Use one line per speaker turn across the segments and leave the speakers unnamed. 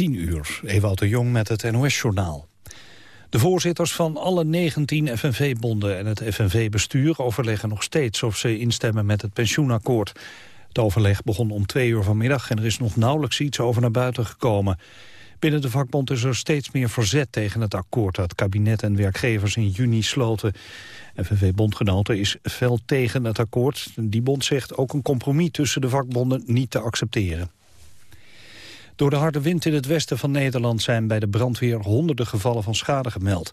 10 uur, Ewout de Jong met het NOS-journaal. De voorzitters van alle 19 FNV-bonden en het FNV-bestuur overleggen nog steeds of ze instemmen met het pensioenakkoord. Het overleg begon om twee uur vanmiddag en er is nog nauwelijks iets over naar buiten gekomen. Binnen de vakbond is er steeds meer verzet tegen het akkoord dat kabinet en werkgevers in juni sloten. FNV-bondgenoten is fel tegen het akkoord. Die bond zegt ook een compromis tussen de vakbonden niet te accepteren. Door de harde wind in het westen van Nederland zijn bij de brandweer honderden gevallen van schade gemeld.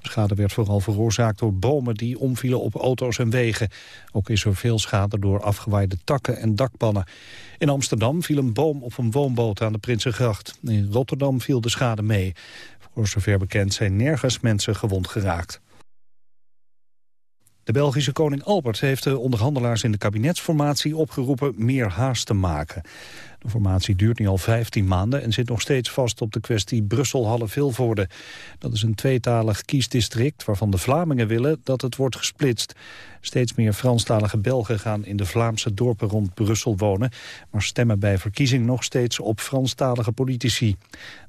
De schade werd vooral veroorzaakt door bomen die omvielen op auto's en wegen. Ook is er veel schade door afgewaaide takken en dakpannen. In Amsterdam viel een boom op een woonboot aan de Prinsengracht. In Rotterdam viel de schade mee. Voor zover bekend zijn nergens mensen gewond geraakt. De Belgische koning Albert heeft de onderhandelaars in de kabinetsformatie opgeroepen meer haast te maken. De formatie duurt nu al 15 maanden en zit nog steeds vast op de kwestie Brussel-Halle-Vilvoorde. Dat is een tweetalig kiesdistrict waarvan de Vlamingen willen dat het wordt gesplitst. Steeds meer Franstalige Belgen gaan in de Vlaamse dorpen rond Brussel wonen, maar stemmen bij verkiezing nog steeds op Franstalige politici.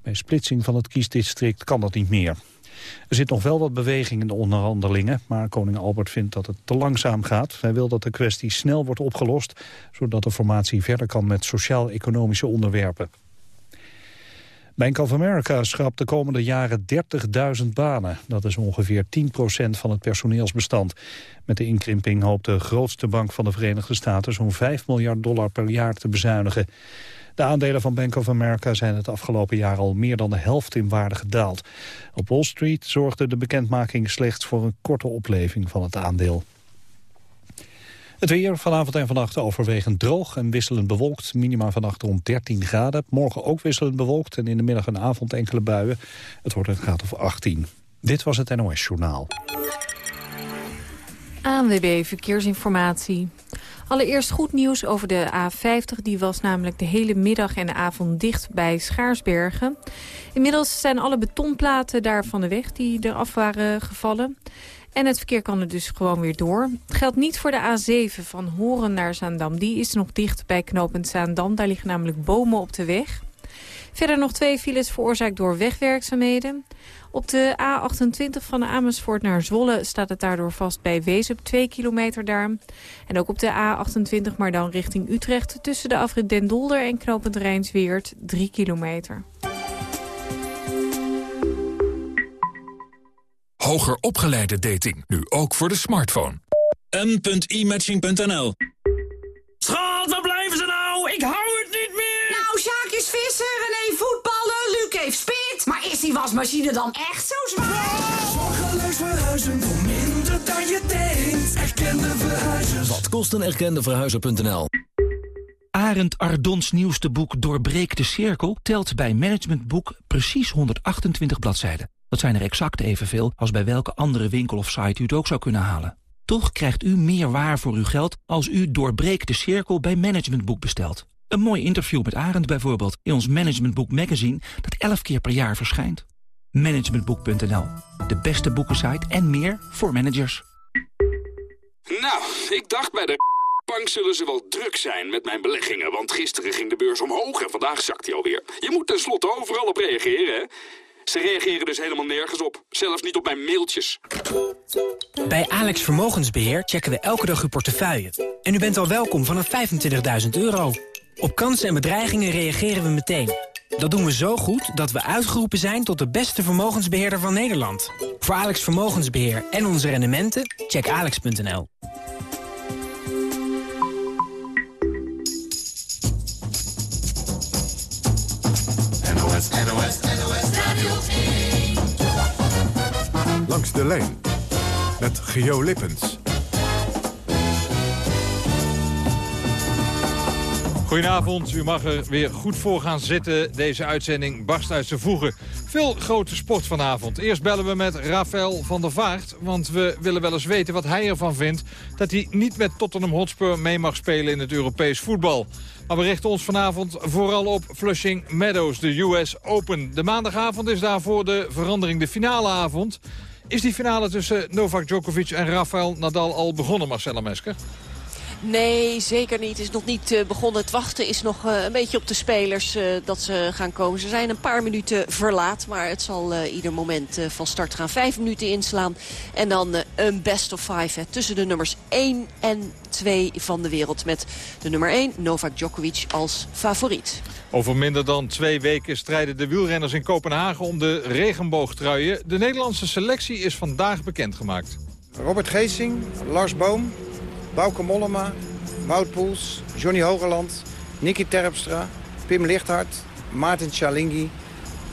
Bij splitsing van het kiesdistrict kan dat niet meer. Er zit nog wel wat beweging in de onderhandelingen, maar koning Albert vindt dat het te langzaam gaat. Hij wil dat de kwestie snel wordt opgelost, zodat de formatie verder kan met sociaal-economische onderwerpen. Bank of America schrapt de komende jaren 30.000 banen. Dat is ongeveer 10% van het personeelsbestand. Met de inkrimping hoopt de grootste bank van de Verenigde Staten... zo'n 5 miljard dollar per jaar te bezuinigen. De aandelen van Bank of America zijn het afgelopen jaar al meer dan de helft in waarde gedaald. Op Wall Street zorgde de bekendmaking slechts voor een korte opleving van het aandeel. Het weer vanavond en vannacht overwegend droog en wisselend bewolkt. Minima vannacht rond 13 graden. Morgen ook wisselend bewolkt en in de middag en avond enkele buien. Het wordt een graad of 18. Dit was het NOS Journaal.
ANWB Verkeersinformatie. Allereerst goed nieuws over de A50. Die was namelijk de hele middag en de avond dicht bij Schaarsbergen. Inmiddels zijn alle betonplaten daar van de weg die eraf waren gevallen. En het verkeer kan er dus gewoon weer door. Geldt niet voor de A7 van Horen naar Zaandam. Die is nog dicht bij knooppunt Zaandam. Daar liggen namelijk bomen op de weg. Verder nog twee files veroorzaakt door wegwerkzaamheden. Op de A28 van Amersfoort naar Zwolle staat het daardoor vast bij Wezep, 2 kilometer daar. En ook op de A28, maar dan richting Utrecht, tussen de afrit Den Dolder en knooppunt Rijnsweert, 3 kilometer.
Hoger opgeleide dating, nu ook voor de smartphone.
m.imatching.nl
wasmachine dan echt zo zwaar?
Zorgeloos verhuizen voor minder dan je denkt. Erkende verhuizers.
Wat kost een erkende verhuizer.nl?
Arend Ardons nieuwste boek Doorbreek de Cirkel... telt bij Management Boek precies 128 bladzijden. Dat zijn er exact evenveel als bij welke andere winkel of site u het ook zou kunnen halen. Toch krijgt u meer waar voor uw geld als u Doorbreek de Cirkel bij Management Boek bestelt. Een mooi interview met Arend bijvoorbeeld in ons Managementboek magazine dat 11 keer per jaar verschijnt. Managementboek.nl, de beste boekensite en meer voor managers.
Nou, ik dacht bij de bank zullen ze wel druk zijn met mijn beleggingen, want gisteren ging de beurs omhoog en vandaag zakt hij alweer. Je moet tenslotte overal op reageren, hè? Ze reageren dus helemaal nergens op, zelfs niet op mijn mailtjes.
Bij Alex Vermogensbeheer checken we elke dag uw portefeuille. En u bent al welkom vanaf 25.000 euro. Op kansen en bedreigingen reageren we meteen. Dat doen we zo goed dat we uitgeroepen zijn tot de beste vermogensbeheerder van Nederland. Voor Alex Vermogensbeheer en onze rendementen, check alex.nl.
NOS, NOS, NOS Radio 1. Langs de lijn met Geo Lippens.
Goedenavond, u mag er weer goed voor gaan zitten. Deze uitzending barst uit zijn voegen. Veel grote sport vanavond. Eerst bellen we met Rafael van der Vaart. Want we willen wel eens weten wat hij ervan vindt... dat hij niet met Tottenham Hotspur mee mag spelen in het Europees voetbal. Maar we richten ons vanavond vooral op Flushing Meadows, de US Open. De maandagavond is daarvoor de verandering, de finaleavond. Is die finale tussen Novak Djokovic en Rafael Nadal al begonnen, Marcella Mesker?
Nee, zeker niet. Het is nog niet uh, begonnen. Het wachten is nog uh, een beetje op de spelers uh, dat ze gaan komen. Ze zijn een paar minuten verlaat, maar het zal ieder moment van start gaan. Vijf minuten inslaan en dan een best of five hè, tussen de nummers 1 en 2 van de wereld. Met de nummer 1, Novak Djokovic, als favoriet.
Over minder dan twee weken strijden de wielrenners in Kopenhagen om de regenboogtruien. De Nederlandse selectie is vandaag bekendgemaakt.
Robert Geesing, Lars Boom, Bauke Mollema, Wout Poels, Johnny Hogerland, Nicky Terpstra, Pim Lichthart, Maarten Chalingi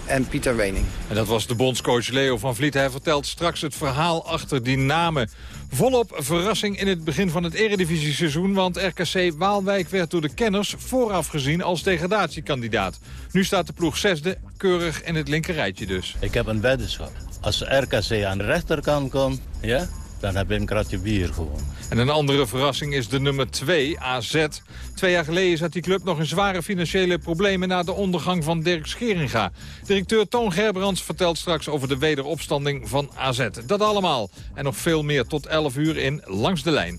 en Pieter Wening.
En dat was de bondscoach Leo van Vliet. Hij vertelt straks het verhaal achter die namen. Volop verrassing in het begin van het eredivisie-seizoen... want RKC Waalwijk werd door de kenners vooraf gezien als degradatiekandidaat. Nu staat de ploeg zesde, keurig in het linkerrijtje dus.
Ik heb een weddenschap. Als RKC aan de rechterkant komt, ja, dan heb je een kratje bier gewoon.
En een andere verrassing is de nummer 2, AZ. Twee jaar geleden zat die club nog in zware financiële problemen... na de ondergang van Dirk Scheringa. Directeur Toon Gerbrands vertelt straks over de wederopstanding van AZ. Dat allemaal en nog veel meer tot 11 uur in Langs de Lijn.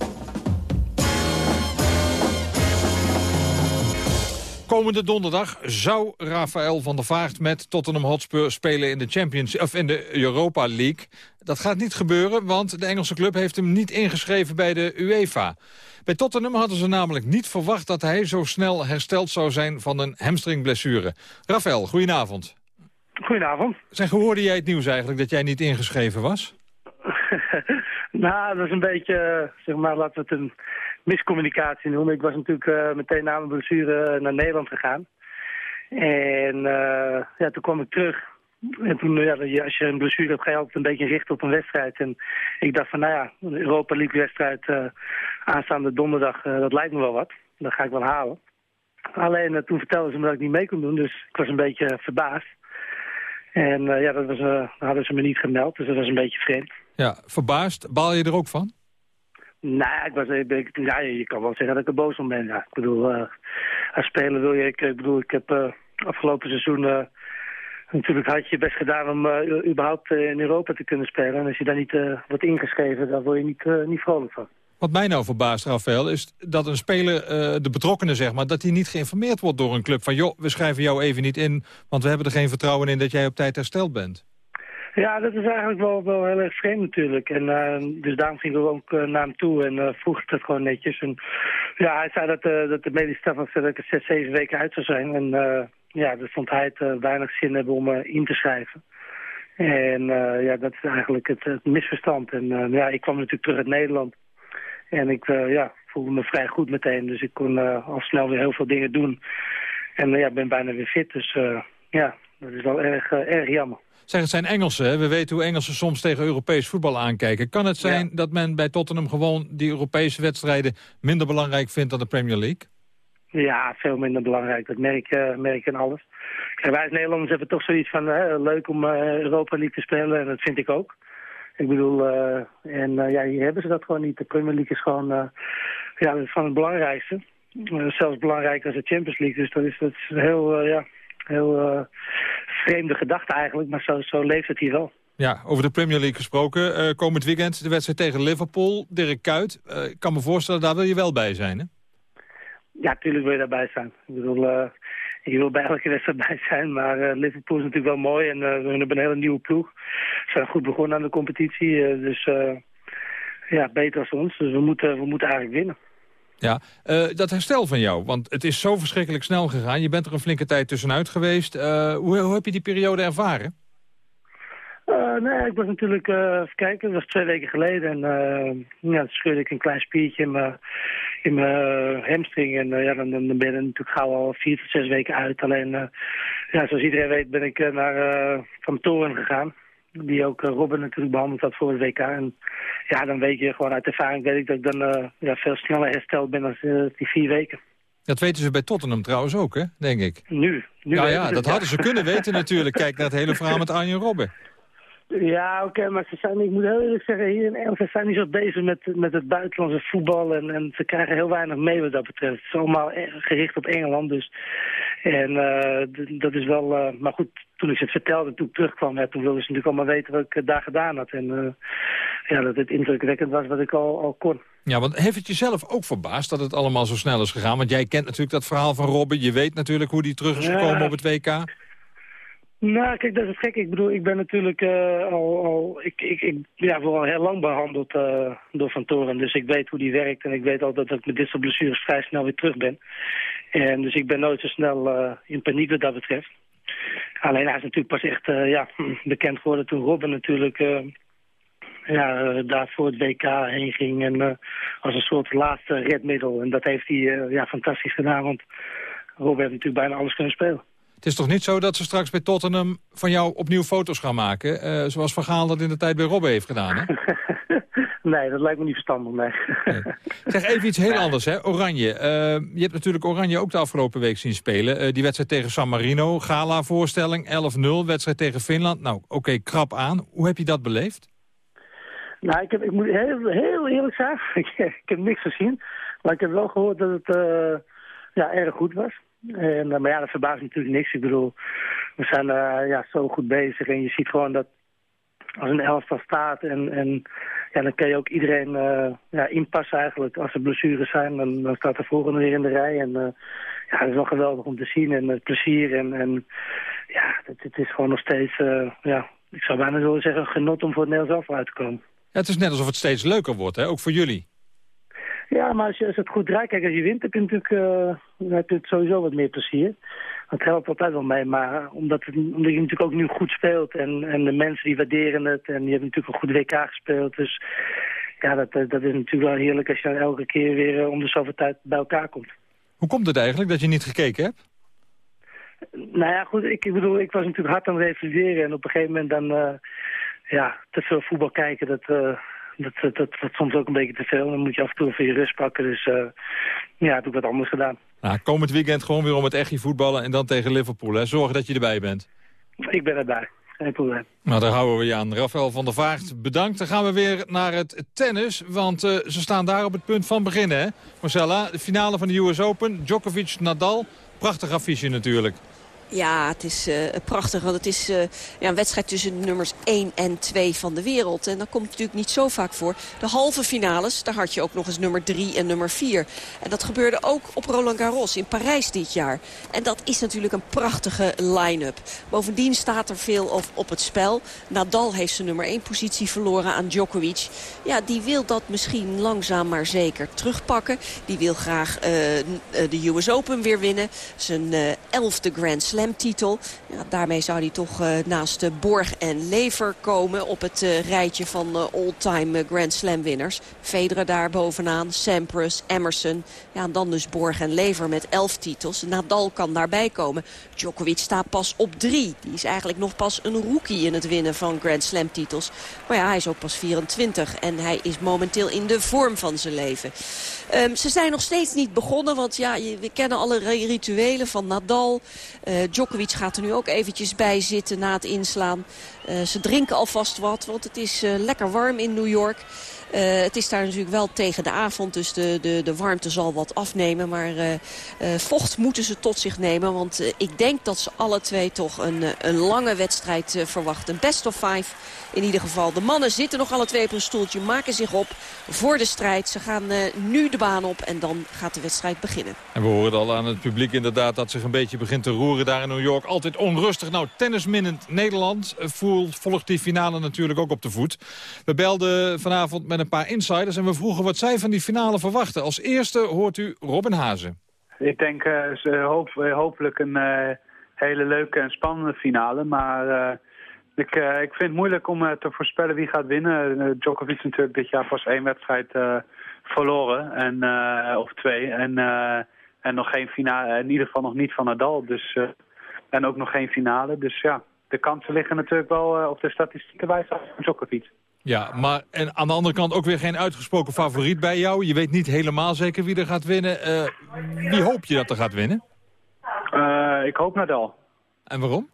Komende donderdag zou Rafael van der Vaart met Tottenham Hotspur spelen in de, Champions, of in de Europa League. Dat gaat niet gebeuren, want de Engelse club heeft hem niet ingeschreven bij de UEFA. Bij Tottenham hadden ze namelijk niet verwacht dat hij zo snel hersteld zou zijn van een hamstringblessure. Rafael, goedenavond.
Goedenavond.
Zeg, hoe hoorde jij het nieuws eigenlijk dat jij niet ingeschreven was?
nou, dat is een beetje, zeg maar, laten we het een miscommunicatie noemen. Ik was natuurlijk uh, meteen na mijn blessure naar Nederland gegaan. En uh, ja, toen kwam ik terug. En toen, ja, als je een blessure hebt, ga je altijd een beetje richten op een wedstrijd. En ik dacht van, nou ja, een Europa League wedstrijd aanstaande donderdag, dat lijkt me wel wat. Dat ga ik wel halen. Alleen toen vertelden ze me dat ik niet mee kon doen, dus ik was een beetje verbaasd. En ja, dat, was, hadden ze me niet gemeld, dus dat was een beetje vreemd.
Ja, verbaasd. Baal je er ook van?
Nou, ik was, ik, ja, je kan wel zeggen dat ik er boos om ben. Ja. Ik bedoel, uh, als speler wil je... Ik, bedoel, ik heb uh, afgelopen seizoen... Uh, natuurlijk had je best gedaan om überhaupt in Europa te kunnen spelen. En als je daar niet wordt ingeschreven, dan word je niet, niet vrolijk van.
Wat mij nou verbaast, Rafael, is dat een speler, de betrokkenen zeg maar... dat hij niet geïnformeerd wordt door een club van... joh, we schrijven jou even niet in, want we hebben er geen vertrouwen in... dat jij op tijd hersteld bent.
Ja, dat is eigenlijk wel, wel heel erg vreemd natuurlijk. En uh, dus daarom gingen we ook uh, naar hem toe en uh, vroeg het gewoon netjes. En ja, hij zei dat, dat de medische staf dat ik er zes, zeven weken uit zou zijn. En ja, dat vond hij het weinig zin hebben om in te schrijven. En ja, dat is eigenlijk het, het misverstand. En ja, ik kwam natuurlijk terug uit Nederland. En ik ja, voelde me vrij goed meteen. Dus ik kon al snel weer heel veel dingen doen. En ja, ben bijna weer fit. Dus ja, dat is wel erg, erg jammer.
Zeg, het zijn Engelsen. We weten hoe Engelsen soms tegen Europees voetbal aankijken. Kan het zijn dat men bij Tottenham gewoon die Europese wedstrijden... minder belangrijk vindt dan de Premier League?
Ja, veel minder belangrijk. Dat merk, uh, merk in alles. Kijk, wij als Nederlanders hebben toch zoiets van... Uh, leuk om uh, Europa League te spelen. En dat vind ik ook. Ik bedoel, en ja, hier hebben ze dat gewoon niet. De Premier League is gewoon ja, van het belangrijkste. zelfs belangrijker als de Champions League. Dus dat is, dat is heel, ja, heel uh, vreemde gedachte eigenlijk, maar zo, zo leeft het hier wel.
Ja, over de Premier League gesproken. Uh, komend weekend de wedstrijd tegen Liverpool. Dirk Kuyt, uh, ik kan me voorstellen, daar wil je wel bij zijn, hè?
Ja, natuurlijk wil je daarbij zijn. Ik bedoel, ik wil bij elke wedstrijd bij zijn. Maar Liverpool is natuurlijk wel mooi en we hebben een hele nieuwe ploeg. Ze zijn goed begonnen aan de competitie, dus ja, beter als ons. Dus we moeten, we moeten eigenlijk winnen.
Ja, uh, dat herstel van jou, want het is zo verschrikkelijk snel gegaan. Je bent er een flinke tijd tussenuit geweest. Uh, hoe, hoe, heb je die periode ervaren?
Uh, nee, ik was natuurlijk, even kijken, dat was twee weken geleden. En ja, toen scheurde ik een klein spiertje in mijn, in mijn hamstring. En ja, dan, dan ben je natuurlijk gauw al vier tot zes weken uit. Alleen, ja, zoals iedereen weet ben ik naar Van Toren gegaan die ook Robin natuurlijk behandeld had voor het WK. En ja, dan weet je gewoon uit ervaring weet ik dat ik dan uh, ja, veel sneller hersteld ben dan uh, die vier weken.
Dat weten ze bij Tottenham trouwens ook, hè, denk ik.
Nu. nu
ja, ja, dat hadden ze kunnen weten natuurlijk. Kijk naar het hele verhaal met Arjen Robben.
Ja, oké, maar ze zijn, ik moet heel eerlijk zeggen, hier in Engeland ze zijn niet zo bezig met, met het buitenlandse voetbal. En, en ze krijgen heel weinig mee wat dat betreft. Het is allemaal e- gericht op Engeland, dus. En eh, dat is wel, eh, maar goed, toen ik ze het vertelde, toen ik terugkwam, ja, toen wilden ze natuurlijk allemaal weten wat ik eh, daar gedaan had. En ja, dat het indrukwekkend was wat ik al, al kon.
Ja, want heeft het jezelf ook verbaasd dat het allemaal zo snel is gegaan? Want jij kent natuurlijk dat verhaal van Robben. Je weet natuurlijk hoe die terug is
Ja.
gekomen op het WK.
Nou, kijk, dat is gek. Ik bedoel, ik ben natuurlijk eh, al, al ik, ik, ik ja, word al heel lang behandeld eh, door Van Toren. Dus ik weet hoe die werkt en ik weet al dat ik met dit soort blessures vrij snel weer terug ben. En dus ik ben nooit zo snel eh, in paniek wat dat betreft. Alleen hij is natuurlijk pas echt ja, bekend geworden toen Robben natuurlijk ja, daar voor het WK heen ging. En als een soort laatste redmiddel. En dat heeft hij ja, fantastisch gedaan, want Robben heeft natuurlijk bijna alles kunnen spelen.
Het is toch niet zo dat ze straks bij Tottenham van jou opnieuw foto's gaan maken? eh, zoals Van Gaal dat in de tijd bij Robben heeft gedaan, hè?
Nee, dat lijkt me niet verstandig, nee.
Zeg even iets heel anders, hè? Oranje. Eh, je hebt natuurlijk Oranje ook de afgelopen week zien spelen. Eh, die wedstrijd tegen San Marino, gala-voorstelling, 11-0. Wedstrijd tegen Finland. Nou, oké, krap aan. Hoe heb je dat beleefd?
Nou, ik, heb, ik moet heel, heel eerlijk zijn. ik, ik heb niks gezien. Maar ik heb wel gehoord dat het ja, erg goed was. En, eh, maar ja, dat verbaast natuurlijk niks. Ik bedoel, we zijn eh, ja, zo goed bezig. En je ziet gewoon dat als een elftal staat en, en ja, dan kan je ook iedereen eh, ja, inpassen eigenlijk. Als er blessures zijn, dan, staat de volgende weer in de rij. En ja, het is wel geweldig om te zien en het plezier. En, en ja, het, het is gewoon nog steeds, ja, ik zou bijna willen zeggen, genot om voor het Nederlands uit te komen.
Ja, het is net alsof het steeds leuker wordt, hè? Ook voor jullie.
Ja, maar als, je, als het goed draait, kijk, als je wint, heb je natuurlijk eh, dan heb je het sowieso wat meer plezier. Dat helpt altijd wel mee, maar omdat, het, omdat je natuurlijk ook nu goed speelt en, en de mensen die waarderen het en je hebt natuurlijk een goed WK gespeeld, dus ja, dat, eh, dat is natuurlijk wel heerlijk als je dan elke keer weer eh, om de zoveel tijd bij elkaar komt.
Hoe komt het eigenlijk dat je niet gekeken hebt?
Nou ja, goed, ik, ik bedoel, ik was natuurlijk hard aan het evalueren en op een gegeven moment dan, ja, te veel voetbal kijken, dat, dat, dat, dat, dat soms ook een beetje te veel. Dan moet je af en toe even je rust pakken, dus eh, ja, heb ik wat anders gedaan.
Nou, komend weekend gewoon weer om het echtje voetballen en dan tegen Liverpool, hè? Zorg dat je erbij bent.
Ik ben erbij, geen probleem.
Nou, daar houden we je aan. Rafael van der Vaart, bedankt. Dan gaan we weer naar het tennis, want eh, ze staan daar op het punt van beginnen, hè? Marcella, de finale van de US Open, Djokovic-Nadal. Prachtig affiche natuurlijk.
Ja, het is eh, prachtig, want het is eh, ja, een wedstrijd tussen de nummers 1 en 2 van de wereld. En dat komt natuurlijk niet zo vaak voor. De halve finales, daar had je ook nog eens nummer 3 en nummer 4. En dat gebeurde ook op Roland Garros in Parijs dit jaar. En dat is natuurlijk een prachtige line-up. Bovendien staat er veel op, op het spel. Nadal heeft zijn nummer 1 positie verloren aan Djokovic. Ja, die wil dat misschien langzaam maar zeker terugpakken. Die wil graag uh, de US Open weer winnen. Zijn elfde Grand Slam titel. Ja, daarmee zou hij toch uh, naast uh, Borg en Lever komen op het uh, rijtje van all-time Grand Slam winnaars. Federer daar bovenaan, Sampras, Emerson. Ja, dan dus Borg en Lever met elf titels. Nadal kan daarbij komen. Djokovic staat pas op drie. Die is eigenlijk nog pas een rookie in het winnen van Grand Slam titels. Maar ja, hij is ook pas 24 en hij is momenteel in de vorm van zijn leven. Um, ze zijn nog steeds niet begonnen, want ja, we kennen alle rituelen van Nadal. Uh, Djokovic gaat er nu ook eventjes bij zitten na het inslaan. Uh, ze drinken alvast wat, want het is uh, lekker warm in New York. Uh, het is daar natuurlijk wel tegen de avond, dus de, de, de warmte zal wat afnemen. Maar uh, uh, vocht moeten ze tot zich nemen, want ik denk dat ze alle twee toch een, een lange wedstrijd verwachten. Best of five in ieder geval. De mannen zitten nog alle twee op een stoeltje, maken zich op voor de strijd. Ze gaan nu de baan op en dan gaat de wedstrijd beginnen.
En we horen al aan het publiek inderdaad dat zich een beetje begint te roeren daar in New York. Altijd onrustig. Nou, tennisminnend Nederland volgt die finale natuurlijk ook op de voet. We belden vanavond met een paar insiders en we vroegen wat zij van die finale verwachten. Als eerste hoort u Robin Hazen.
Ik denk uh, hoop, hopelijk een uh, hele leuke en spannende finale. Maar ik, ik vind het moeilijk om te voorspellen wie gaat winnen. Djokovic natuurlijk dit jaar pas één wedstrijd verloren. En, of twee. En, en nog geen finale, in ieder geval nog niet van Nadal. Dus, en ook nog geen finale. Dus ja, de kansen liggen natuurlijk wel op de statistieken wijze van Djokovic.
Ja, maar en aan de andere kant ook weer geen uitgesproken favoriet bij jou. Je weet niet helemaal zeker wie er gaat winnen. Uh, wie hoop je dat er gaat winnen?
Uh, ik hoop Nadal.
En waarom?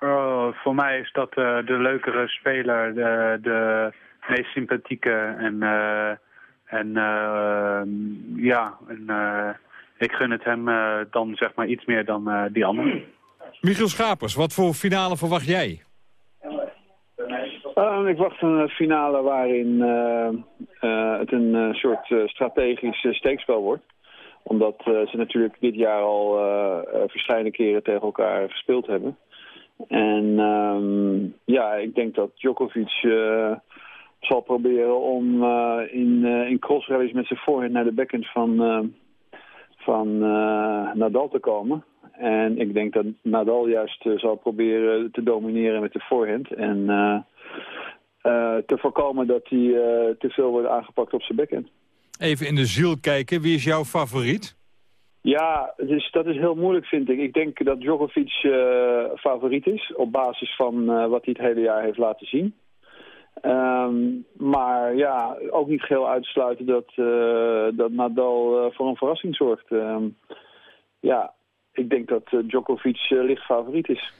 Uh, Nou, voor mij is dat de leukere speler, de, de meest sympathieke en, en ja, en, ik gun het hem dan zeg maar iets meer dan die anderen.
Michiel Schapers, wat voor finale verwacht jij?
Ik wacht een finale waarin het een soort strategisch steekspel wordt omdat ze natuurlijk dit jaar al verschillende keren tegen elkaar gespeeld hebben. En um, ja, ik denk dat Djokovic zal proberen om in, in crossrallies met zijn voorhand naar de backhand van, van Nadal te komen. En ik denk dat Nadal juist zal proberen te domineren met de voorhand. En te voorkomen dat hij te veel wordt aangepakt op zijn backhand.
Even in de ziel kijken, wie is jouw favoriet?
Ja, dus dat is heel moeilijk vind ik. Ik denk dat Djokovic uh, favoriet is op basis van uh, wat hij het hele jaar heeft laten zien. Um, maar ja, ook niet geheel uitsluiten dat, uh, dat Nadal voor een verrassing zorgt. Um, ja, ik denk dat Djokovic licht favoriet is.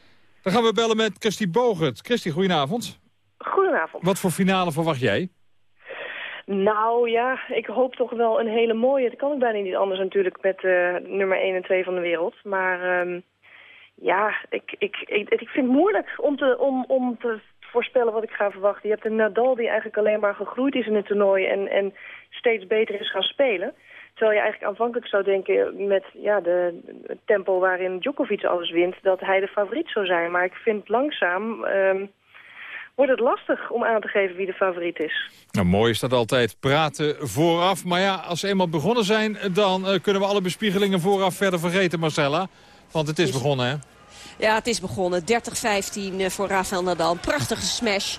Dan gaan we bellen met Christy Bogert. Christy, goedenavond.
Goedenavond.
Wat voor finale verwacht jij?
Nou ja, ik hoop toch wel een hele mooie. Dat kan ik bijna niet anders natuurlijk met uh, nummer 1 en 2 van de wereld. Maar um, ja, ik, ik, ik, ik vind het moeilijk om te, om, om te voorspellen wat ik ga verwachten. Je hebt een Nadal die eigenlijk alleen maar gegroeid is in het toernooi en, en steeds beter is gaan spelen. Terwijl je eigenlijk aanvankelijk zou denken met ja, de, het tempo waarin Djokovic alles wint... dat hij de favoriet zou zijn. Maar ik vind langzaam... Um, wordt het lastig om aan te geven wie de favoriet is.
Nou, mooi is dat altijd praten vooraf. Maar ja, als ze eenmaal begonnen zijn, dan uh, kunnen we alle bespiegelingen vooraf verder vergeten, Marcella. Want het is begonnen, hè?
Ja, het is begonnen. 30-15 eh, voor Rafael Nadal. Een prachtige smash.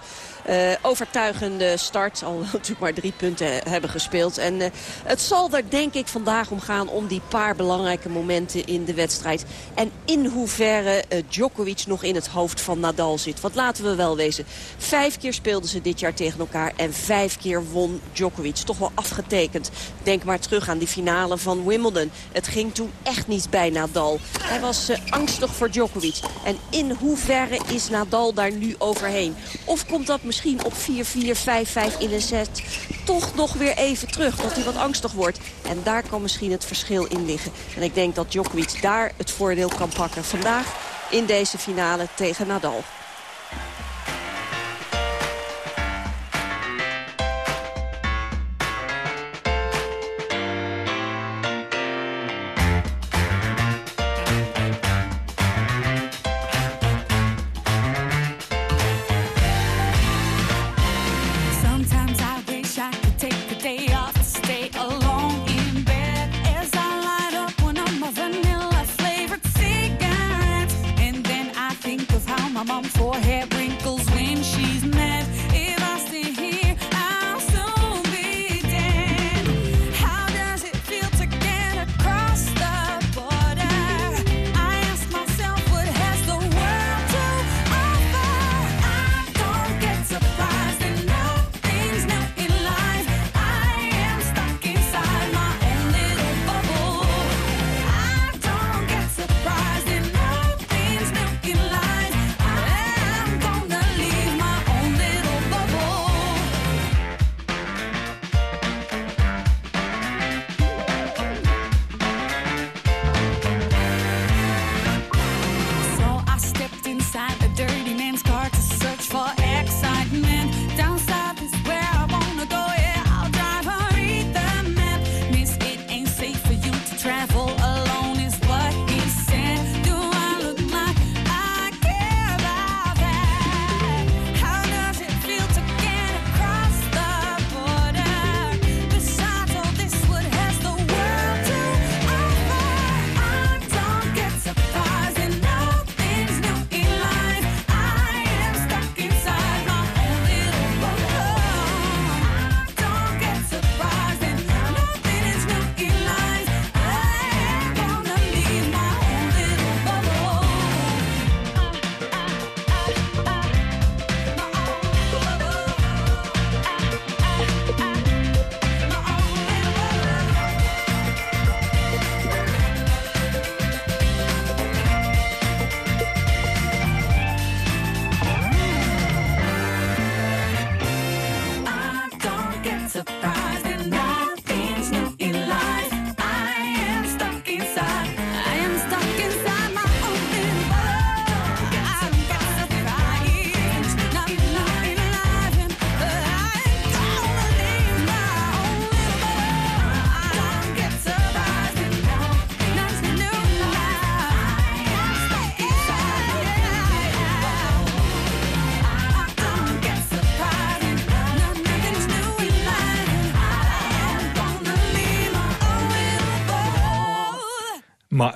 Uh, overtuigende start. Al natuurlijk maar drie punten hebben gespeeld. En uh, het zal er denk ik vandaag om gaan om die paar belangrijke momenten in de wedstrijd. En in hoeverre uh, Djokovic nog in het hoofd van Nadal zit. Want laten we wel wezen. Vijf keer speelden ze dit jaar tegen elkaar. En vijf keer won Djokovic. Toch wel afgetekend. Denk maar terug aan die finale van Wimbledon. Het ging toen echt niet bij Nadal. Hij was angstig voor Djokovic. En in hoeverre is Nadal daar nu overheen? Of komt dat misschien op 4-4, 5-5 in een set toch nog weer even terug. Dat hij wat angstig wordt. En daar kan misschien het verschil in liggen. En ik denk dat Djokovic daar het voordeel kan pakken. Vandaag in deze finale tegen Nadal.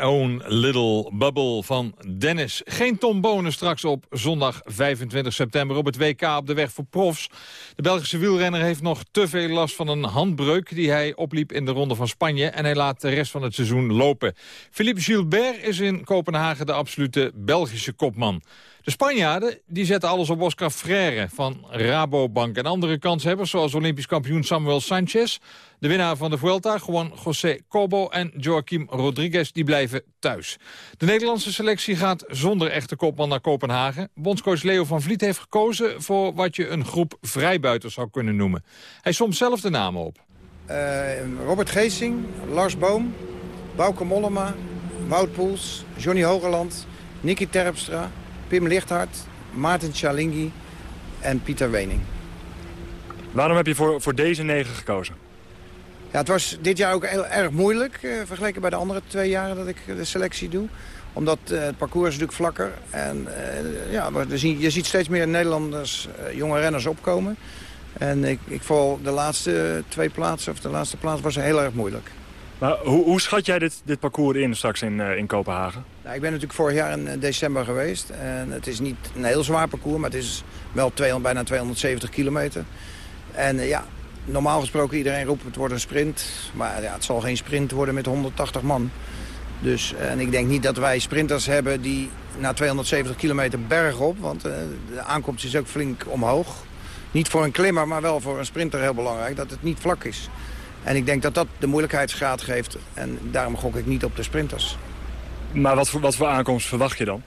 Own Little Bubble van Dennis. Geen Tom Bonen straks op zondag 25 september op het WK op de weg voor profs. De Belgische wielrenner heeft nog te veel last van een handbreuk... die hij opliep in de Ronde van Spanje en hij laat de rest van het seizoen lopen. Philippe Gilbert is in Kopenhagen de absolute Belgische kopman. De Spanjaarden die zetten alles op Oscar Freire van Rabobank. En andere kanshebbers zoals Olympisch kampioen Samuel Sanchez... de winnaar van de Vuelta, Juan José Cobo en Joaquim Rodriguez... die blijven thuis. De Nederlandse selectie gaat zonder echte kopman naar Kopenhagen. Bondscoach Leo van Vliet heeft gekozen voor wat je een groep vrijbuiters zou kunnen noemen. Hij somt zelf de namen op.
Uh, Robert Geesing, Lars Boom, Bouke Mollema, Wout Poels, Johnny Hogerland, Nicky Terpstra... Pim Lichthart, Maarten Chalingi en Pieter Wening.
Waarom heb je voor, voor deze negen gekozen?
Ja, het was dit jaar ook heel erg moeilijk, eh, vergeleken bij de andere twee jaren dat ik de selectie doe. Omdat eh, het parcours is natuurlijk vlakker. En eh, ja, je ziet steeds meer Nederlanders, eh, jonge renners opkomen. En ik, ik val de laatste twee plaatsen, of de laatste plaats was heel erg moeilijk.
Maar hoe, hoe schat jij dit, dit parcours in straks in, in Kopenhagen?
Nou, ik ben natuurlijk vorig jaar in december geweest. En het is niet een heel zwaar parcours, maar het is wel 200, bijna 270 kilometer. En uh, ja, normaal gesproken iedereen roept het wordt een sprint. Maar ja, het zal geen sprint worden met 180 man. Dus, en ik denk niet dat wij sprinters hebben die na 270 kilometer bergop... want de aankomst is ook flink omhoog. Niet voor een klimmer, maar wel voor een sprinter heel belangrijk... dat het niet vlak is. En ik denk dat dat de moeilijkheidsgraad geeft. En daarom gok ik niet op de sprinters.
Maar wat voor, wat voor aankomst verwacht je dan?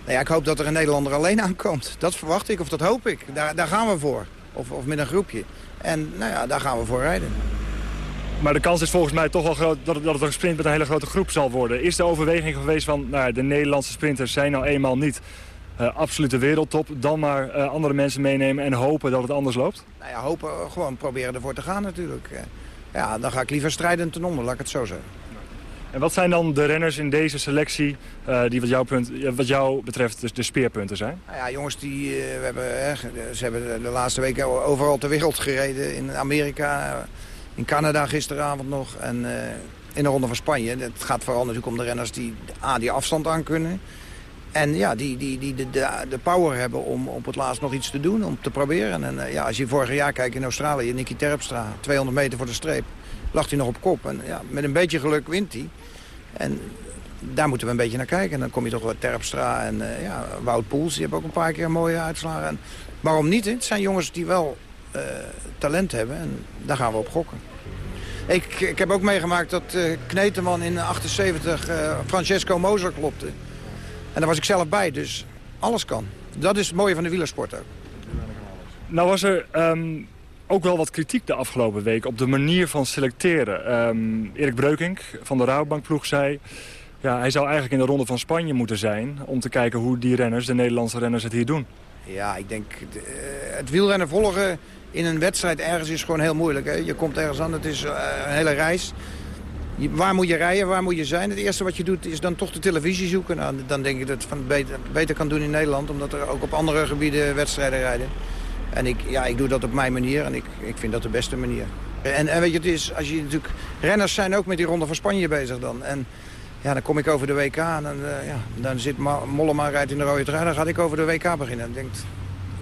Nou ja, ik hoop dat er een Nederlander alleen aankomt. Dat verwacht ik, of dat hoop ik. Daar, daar gaan we voor. Of, of met een groepje. En nou ja, daar gaan we voor rijden.
Maar de kans is volgens mij toch wel groot dat het, dat het een sprint met een hele grote groep zal worden. Is de overweging geweest van nou, de Nederlandse sprinters zijn nou eenmaal niet uh, absolute wereldtop. Dan maar uh, andere mensen meenemen en hopen dat het anders loopt?
Nou ja, hopen, gewoon proberen ervoor te gaan natuurlijk. Ja, dan ga ik liever strijden ten onder, laat ik het zo zeggen.
En wat zijn dan de renners in deze selectie uh, die wat jou, punt, wat jou betreft de, de speerpunten zijn?
Nou ja, jongens, die, uh, we hebben, ze hebben de laatste weken overal ter wereld gereden. In Amerika, in Canada gisteravond nog en in de Ronde van Spanje. Het gaat vooral natuurlijk om de renners die A, die afstand aan kunnen. En ja, die, die, die de, de, de power hebben om op het laatst nog iets te doen, om te proberen. En ja, als je vorig jaar kijkt in Australië, Nicky Terpstra, 200 meter voor de streep, lag hij nog op kop. En ja, met een beetje geluk wint hij. En daar moeten we een beetje naar kijken. En dan kom je toch wel Terpstra en uh, ja, Wout Poels, die hebben ook een paar keer mooie uitslagen. En waarom niet? Het zijn jongens die wel uh, talent hebben en daar gaan we op gokken. Ik, ik heb ook meegemaakt dat uh, Kneteman in 78 Francesco Moser klopte. En daar was ik zelf bij, dus alles kan. Dat is het mooie van de wielersport ook.
Nou was er um, ook wel wat kritiek de afgelopen week op de manier van selecteren. Um, Erik Breukink van de Rabobankploeg zei... Ja, hij zou eigenlijk in de Ronde van Spanje moeten zijn... om te kijken hoe die renners, de Nederlandse renners, het hier doen.
Ja, ik denk... De, het wielrennen volgen in een wedstrijd ergens is gewoon heel moeilijk. Hè? Je komt ergens aan, het is uh, een hele reis. Waar moet je rijden, waar moet je zijn? Het eerste wat je doet is dan toch de televisie zoeken. Nou, dan denk ik dat het van beter, beter kan doen in Nederland... omdat er ook op andere gebieden wedstrijden rijden. En ik, ja, ik doe dat op mijn manier en ik, ik vind dat de beste manier. En, en weet je, het is, als je natuurlijk... Renners zijn ook met die Ronde van Spanje bezig dan. En ja, dan kom ik over de WK en uh, ja, dan zit Mollema rijdt in de rode trui. Dan ga ik over de WK beginnen. En denkt,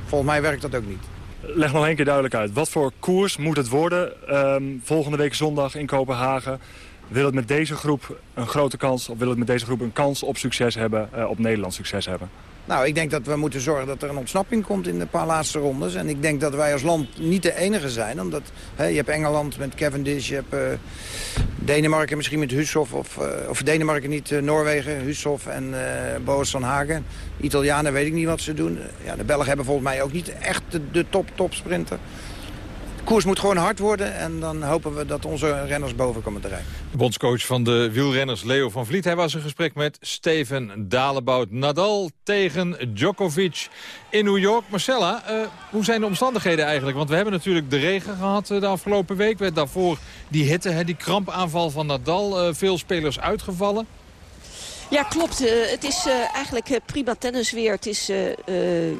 volgens mij werkt dat ook niet.
Leg nog één keer duidelijk uit. Wat voor koers moet het worden um, volgende week zondag in Kopenhagen? Wil het met deze groep een grote kans, of wil het met deze groep een kans op succes hebben, uh, op Nederlands succes hebben?
Nou, ik denk dat we moeten zorgen dat er een ontsnapping komt in de paar laatste rondes. En ik denk dat wij als land niet de enige zijn. Omdat hè, je hebt Engeland met Cavendish, je hebt uh, Denemarken misschien met Hushoff. Of, uh, of Denemarken niet, uh, Noorwegen, Hushoff en Boas van Hagen. Italianen weet ik niet wat ze doen. Ja, de Belgen hebben volgens mij ook niet echt de, de top, top sprinter. Koers moet gewoon hard worden en dan hopen we dat onze renners boven komen te rijden.
De bondscoach van de wielrenners Leo van Vliet. Hij was in gesprek met Steven Dalebout. Nadal tegen Djokovic in New York. Marcella, uh, hoe zijn de omstandigheden eigenlijk? Want we hebben natuurlijk de regen gehad uh, de afgelopen week. We daarvoor die hitte, die krampaanval van Nadal. Uh, veel spelers uitgevallen.
Ja, klopt. Uh, het is uh, eigenlijk uh, prima tennis weer. Het is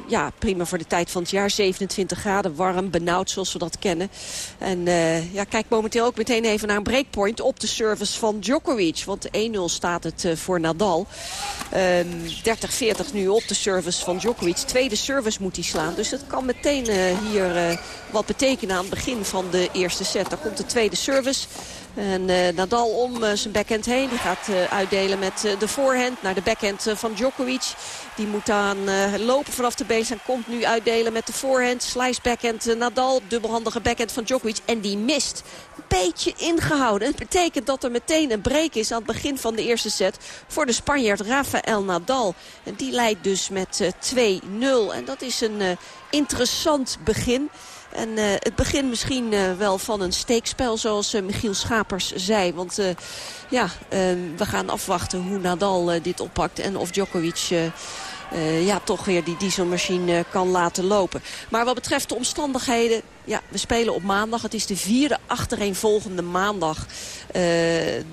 ja, prima voor de tijd van het jaar. 27 graden, warm, benauwd zoals we dat kennen. En ja, kijk momenteel ook meteen even naar een breakpoint op de service van Djokovic. Want 1-0 staat het voor Nadal. 30-40 nu op de service van Djokovic. Tweede service moet hij slaan. Dus het kan meteen hier wat betekenen aan het begin van de eerste set. Daar komt de tweede service. En uh, Nadal om uh, zijn backhand heen. Die gaat uh, uitdelen met de voorhand naar de backhand van Djokovic. Die moet aan lopen vanaf de base en komt nu uitdelen met de voorhand. Slice backhand Nadal, dubbelhandige backhand van Djokovic. En die mist. Een beetje ingehouden. Het betekent dat er meteen een break is aan het begin van de eerste set. Voor de Spanjaard Rafael Nadal. En die leidt dus met 2-0. En dat is een interessant begin. En uh, het begin misschien uh, wel van een steekspel zoals uh, Michiel Schapers zei. Want ja, we gaan afwachten hoe Nadal dit oppakt en of Djokovic ja, toch weer die dieselmachine kan laten lopen. Maar wat betreft de omstandigheden, ja, we spelen op maandag. Het is de vierde achtereenvolgende maandag uh,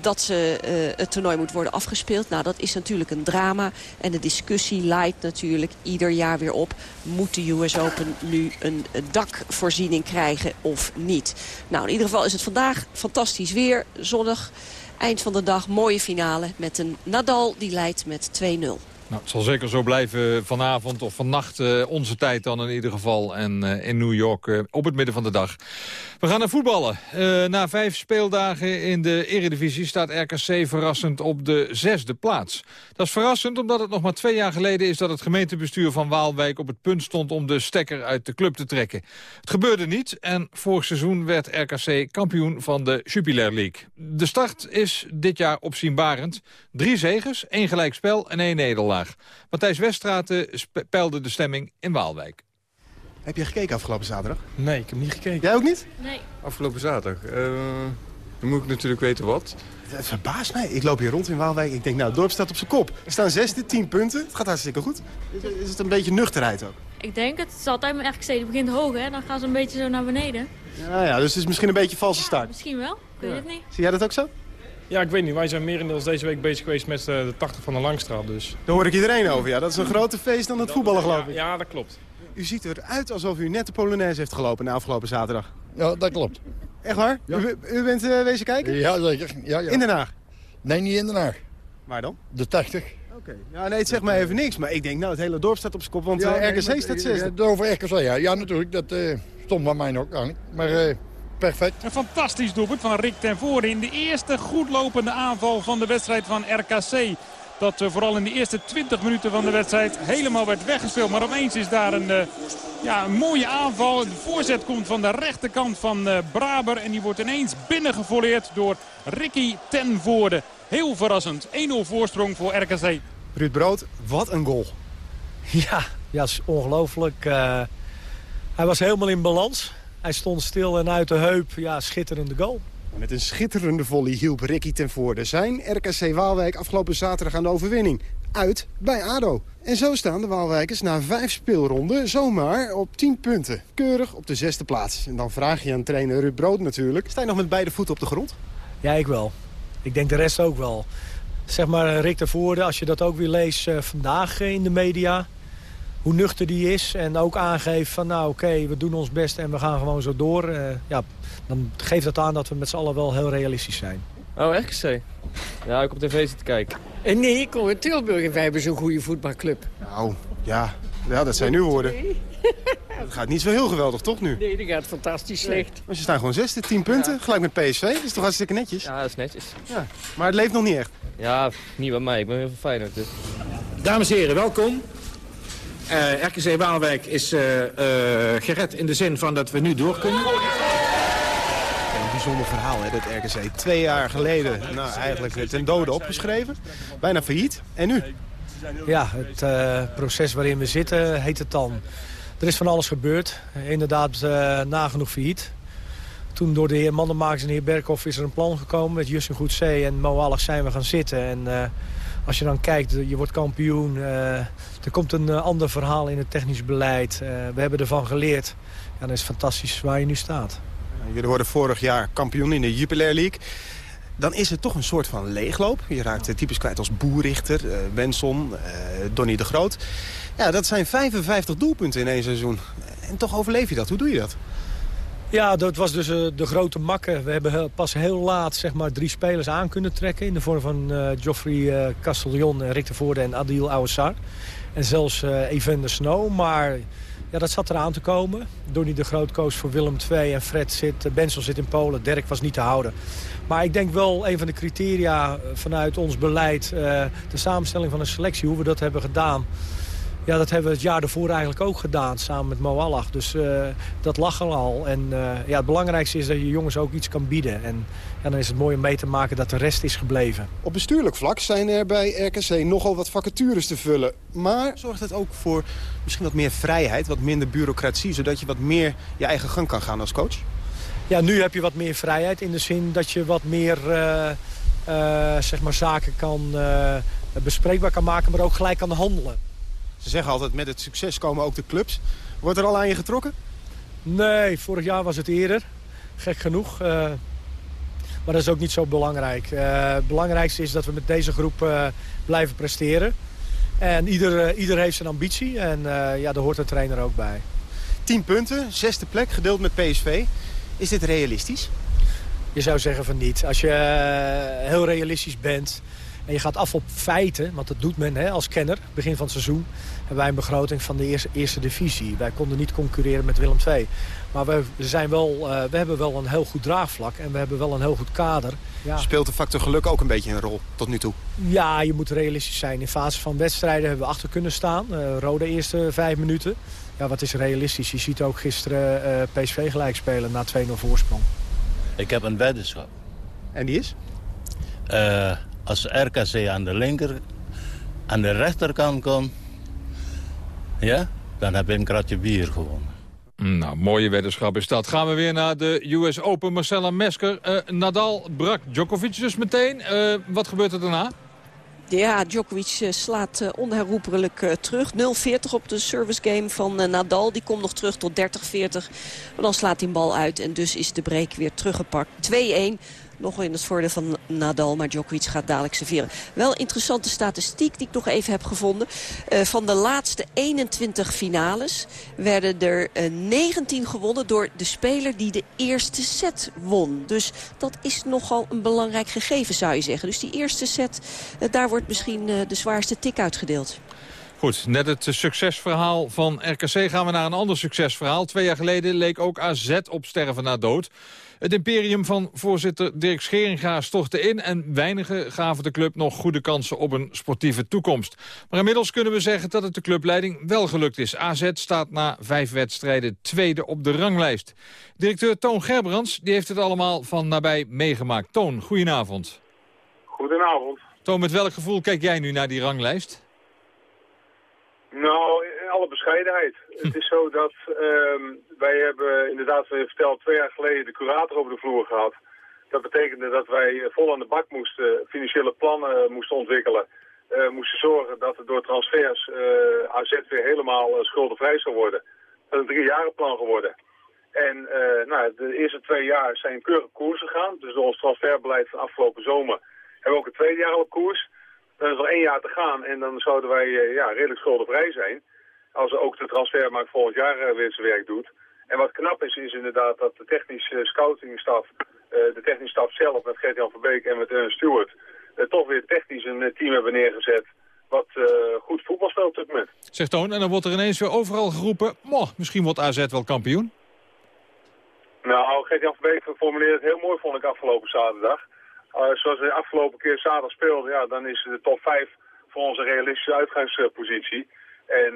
dat ze, uh, het toernooi moet worden afgespeeld. Nou, dat is natuurlijk een drama. En de discussie leidt natuurlijk ieder jaar weer op. Moet de US Open nu een dakvoorziening krijgen of niet? Nou, in ieder geval is het vandaag fantastisch weer, zonnig. Eind van de dag, mooie finale met een Nadal die leidt met 2-0.
Nou, het zal zeker zo blijven vanavond of vannacht, uh, onze tijd dan in ieder geval. En uh, in New York uh, op het midden van de dag. We gaan naar voetballen. na vijf speeldagen in de Eredivisie staat RKC verrassend op de zesde plaats. Dat is verrassend omdat het nog maar twee jaar geleden is dat het gemeentebestuur van Waalwijk op het punt stond om de stekker uit de club te trekken. Het gebeurde niet en vorig seizoen werd RKC kampioen van de Jupiler League. De start is dit jaar opzienbarend. Drie zegers, één gelijkspel en één nederlaag. Matthijs Weststraten peilde de stemming in Waalwijk.
Heb je gekeken afgelopen zaterdag?
Nee, ik heb niet gekeken.
Jij ook niet?
Nee. Afgelopen zaterdag? Uh, dan moet ik natuurlijk weten wat.
Het verbaast mij. Ik loop hier rond in Waalwijk. Ik denk, nou, het dorp staat op zijn kop. Er staan zesde, tien punten. Het gaat hartstikke goed. Is het een beetje nuchterheid ook?
Ik denk het. Het is altijd mijn eigenlijk steden begint hoog, hè. Dan gaan ze een beetje zo naar beneden.
Ja, ja dus het is misschien een beetje valse start.
misschien wel. Ik weet het niet.
Zie jij dat ook zo?
Ja, ik weet niet. Wij zijn merendeels deze week bezig geweest met de 80 van de Langstraat. Dus.
Daar hoor ik iedereen over. Ja, dat is een groter feest dan het voetballen, geloof ik.
Ja, dat klopt.
U ziet eruit alsof u net de Polonaise heeft gelopen na afgelopen zaterdag.
Ja, dat klopt.
Echt waar? U, u, bent uh, wezen kijken?
Ja, zeker. Ja, ja.
In Den Haag?
Nee, niet in Den Haag.
Waar dan?
De 80.
Oké. Ja, nee, het zegt mij even niks. Maar ik denk, nou, het hele dorp staat op zijn kop, want ja, uh, RKC nee, staat zesde.
Ja, over RKC, ja. Ja, natuurlijk. Dat uh, stond bij mij ook aan. Maar perfect.
Een fantastisch doelpunt van Rick ten Voorde in de eerste goed lopende aanval van de wedstrijd van RKC. Dat uh, vooral in de eerste 20 minuten van de wedstrijd helemaal werd weggespeeld. Maar opeens is daar een, uh, ja, een mooie aanval. De voorzet komt van de rechterkant van uh, Braber. En die wordt ineens binnengevoleerd door Ricky ten Voorde. Heel verrassend. 1-0 voorsprong voor RKC.
Ruud Brood, wat een goal.
Ja, ja is ongelooflijk. hij was helemaal in balans. Hij stond stil en uit de heup. Ja, schitterende goal.
Met een schitterende volley hielp Ricky ten voorde zijn RKC Waalwijk afgelopen zaterdag aan de overwinning. Uit bij ADO. En zo staan de Waalwijkers na vijf speelronden zomaar op 10 punten. Keurig op de zesde plaats. En dan vraag je aan trainer Ruud Brood natuurlijk. Sta je nog met beide voeten op de grond?
Ja, ik wel. Ik denk de rest ook wel. Zeg maar Rick ten Voorde, als je dat ook weer leest uh, vandaag in de media hoe nuchter die is. En ook aangeeft van nou oké, we doen ons best en we gaan gewoon zo door. Uh, ja, dan geeft dat aan dat we met z'n allen wel heel realistisch zijn.
Oh, RKC? Ja, ik op tv zitten kijken.
En nee, ik kom uit Tilburg en wij hebben zo'n goede voetbalclub.
Nou, ja, ja dat zijn nu woorden. Het gaat niet zo heel geweldig, toch nu?
Nee, dat gaat fantastisch slecht.
Maar ze staan gewoon zesde, tien punten, gelijk met PSV. Dat is toch hartstikke netjes?
Ja, dat is netjes.
Ja, maar het leeft nog niet echt.
Ja, niet bij mij. Ik ben heel veel Feyenoord. Dus.
Dames en heren, welkom. Uh, RKC Waalwijk is uh, uh, gered in de zin van dat we nu door kunnen.
Een bijzonder verhaal, hè, dat RKC. Twee jaar geleden nou, eigenlijk ten dode opgeschreven. Bijna failliet. En nu?
Ja, het proces waarin we zitten heet het dan. Er is van alles gebeurd. Inderdaad nagenoeg failliet. Toen door de heer Mandenmakers en de heer Berkhoff is er een plan gekomen... met Justin Goedzee en Mo zijn we gaan zitten. En als je dan kijkt, je wordt kampioen. Uh, er komt een uh, ander verhaal in het technisch beleid. Uh, we hebben ervan geleerd. Ja, dan is fantastisch waar je nu staat.
Jullie worden vorig jaar kampioen in de Jupiler League.
dan is het toch een soort van leegloop. Je raakt types kwijt als Boerichter, Benson, Donny de Groot. Ja, dat zijn 55 doelpunten in één seizoen. En toch overleef je dat. Hoe doe je dat?
Ja, dat was dus uh, de grote makke. We hebben pas heel laat zeg maar, drie spelers aan kunnen trekken... in de vorm van uh, Geoffrey uh, Castellon, Rick de Voorde en Adil Ouassar. En zelfs Evander Snow. Maar ja, dat zat eraan te komen. Donny de Groot koos voor Willem II en Fred zit, Bensel zit in Polen. Dirk was niet te houden. Maar ik denk wel een van de criteria vanuit ons beleid... de samenstelling van een selectie, hoe we dat hebben gedaan... Ja, dat hebben we het jaar ervoor eigenlijk ook gedaan, samen met Moallag. Dus uh, dat lag er al. En uh, ja, het belangrijkste is dat je jongens ook iets kan bieden. En ja, dan is het mooi om mee te maken dat de rest is gebleven.
Op bestuurlijk vlak zijn er bij RKC nogal wat vacatures te vullen. Maar
zorgt het ook voor misschien wat meer vrijheid, wat minder bureaucratie... zodat je wat meer je eigen gang kan gaan als coach?
Ja, nu heb je wat meer vrijheid in de zin dat je wat meer uh, zeg maar zaken kan, bespreekbaar kan maken... maar ook gelijk kan handelen.
Ze zeggen altijd, met het succes komen ook de clubs. Wordt er al aan je getrokken?
Nee, vorig jaar was het eerder. Gek genoeg. Uh, maar dat is ook niet zo belangrijk. Uh, het belangrijkste is dat we met deze groep uh, blijven presteren. En ieder, ieder heeft zijn ambitie. En ja, daar hoort de trainer ook bij.
10 punten, zesde plek, gedeeld met PSV. Is dit realistisch?
Je zou zeggen van niet. Als je heel realistisch bent en je gaat af op feiten, want dat doet men hè, als kenner. Begin van het seizoen hebben wij een begroting van de eerste, eerste divisie. Wij konden niet concurreren met Willem II. Maar we, zijn wel, uh, we hebben wel een heel goed draagvlak en we hebben wel een heel goed kader.
Ja. Speelt de factor geluk ook een beetje een rol tot nu toe?
Ja, je moet realistisch zijn. In fase van wedstrijden hebben we achter kunnen staan. Uh, rode eerste vijf minuten. Ja, wat is realistisch? Je ziet ook gisteren uh, PSV gelijk spelen na 2-0 voorsprong.
Ik heb een weddenschap.
En die is?
Als RKC aan de linker, aan de rechterkant komt, ja, dan heb ik een kratje bier gewonnen.
Nou, mooie weddenschap is dat. Gaan we weer naar de US Open. Marcella Mesker. Uh, Nadal brak Djokovic dus meteen. Uh, wat gebeurt er daarna?
Ja, Djokovic eh, slaat onherroepelijk terug. 0-40 op de service game van Nadal. Die komt nog terug tot 30-40. Maar dan slaat hij een bal uit en dus is de break weer teruggepakt. 2-1 nog in het voordeel van Nadal, maar Djokovic gaat dadelijk serveren. Wel interessante statistiek die ik nog even heb gevonden. Uh, van de laatste 21 finales werden er uh, eh, 19 gewonnen door de speler die de eerste set won. Dus dat is nogal een belangrijk gegeven zou je zeggen. Dus die eerste set, uh, daar wordt misschien de zwaarste tik uitgedeeld.
Goed, net het succesverhaal van RKC gaan we naar een ander succesverhaal. Twee jaar geleden leek ook AZ op sterven na dood. Het imperium van voorzitter Dirk Scheringa stortte in... en weinigen gaven de club nog goede kansen op een sportieve toekomst. Maar inmiddels kunnen we zeggen dat het de clubleiding wel gelukt is. AZ staat na vijf wedstrijden tweede op de ranglijst. Directeur Toon Gerbrands die heeft het allemaal van nabij meegemaakt. Toon, goedenavond.
Goedenavond.
Toon, met welk gevoel kijk jij nu naar die ranglijst?
Nou, in alle bescheidenheid. Het is zo dat um, wij hebben inderdaad, zoals je verteld, twee jaar geleden de curator over de vloer gehad. Dat betekende dat wij vol aan de bak moesten, financiële plannen moesten ontwikkelen. Uh, moesten zorgen dat er door transfers uh, AZ weer helemaal uh, schuldenvrij zou worden. Dat is een driejarenplan geworden. En nou, de eerste twee jaar zijn keurige koers gegaan. Dus door ons transferbeleid van afgelopen zomer hebben we ook een tweede jaar op koers. Dan is er één jaar te gaan en dan zouden wij ja, redelijk schuldenvrij zijn. Als ook de transfermarkt volgend jaar weer zijn werk doet. En wat knap is, is inderdaad dat de technische scoutingstaf, uh, de technische staf zelf met Gert-Jan Verbeek en met Ernst Stewart, toch weer technisch een eh, team hebben neergezet wat goed voetbal speelt op dit moment.
Zegt Toon, en dan wordt er ineens weer overal geroepen, moh, misschien wordt AZ wel kampioen.
Nou, Gert-Jan Verbeek formuleerde het heel mooi, vond ik, afgelopen zaterdag. zoals de afgelopen keer zaterdag speelde, ja, dan is de top 5 voor onze realistische uitgangspositie. En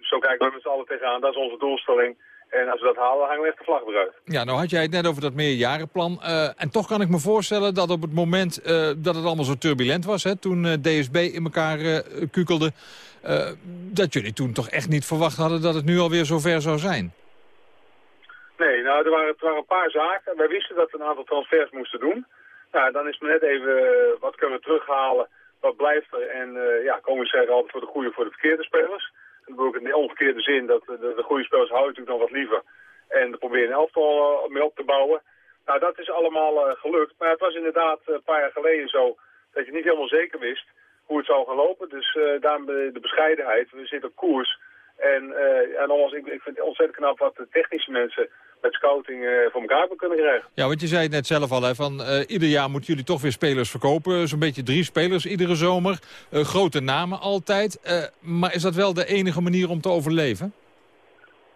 zo kijken we met z'n allen tegenaan, dat is onze doelstelling. En als we dat halen, hangen we echt de vlag eruit.
Ja, nou had jij het net over dat meerjarenplan. Uh, en toch kan ik me voorstellen dat op het moment uh, dat het allemaal zo turbulent was... Hè, toen uh, eh, DSB in elkaar kukelde... dat jullie toen toch echt niet verwacht hadden dat het nu alweer zover zou zijn.
Nee, nou, er waren, er waren een paar zaken. Wij wisten dat we een aantal transfers moesten doen. Nou, dan is het net even, wat kunnen we terughalen, wat blijft er. En ja, komen we zeggen altijd voor de goede voor de verkeerde spelers. Dat bedoel ik in de omgekeerde zin dat de, de goede spelers houden natuurlijk nog wat liever. En er proberen een elftal uh, mee op te bouwen. Nou, dat is allemaal eh, gelukt. Maar het was inderdaad eh, een paar jaar geleden zo dat je niet helemaal zeker wist hoe het zou gaan lopen. Dus uh, daarom de, bescheidenheid. We zitten op koers. En, uh, en nogmaals, ik, ik vind het ontzettend knap wat de technische mensen met scouting uh, voor elkaar hebben kunnen krijgen.
Ja, want je zei het net zelf al, hè, van ieder jaar moeten jullie toch weer spelers verkopen. Zo'n beetje drie spelers iedere zomer. grote namen altijd. maar is dat wel de enige manier om te overleven?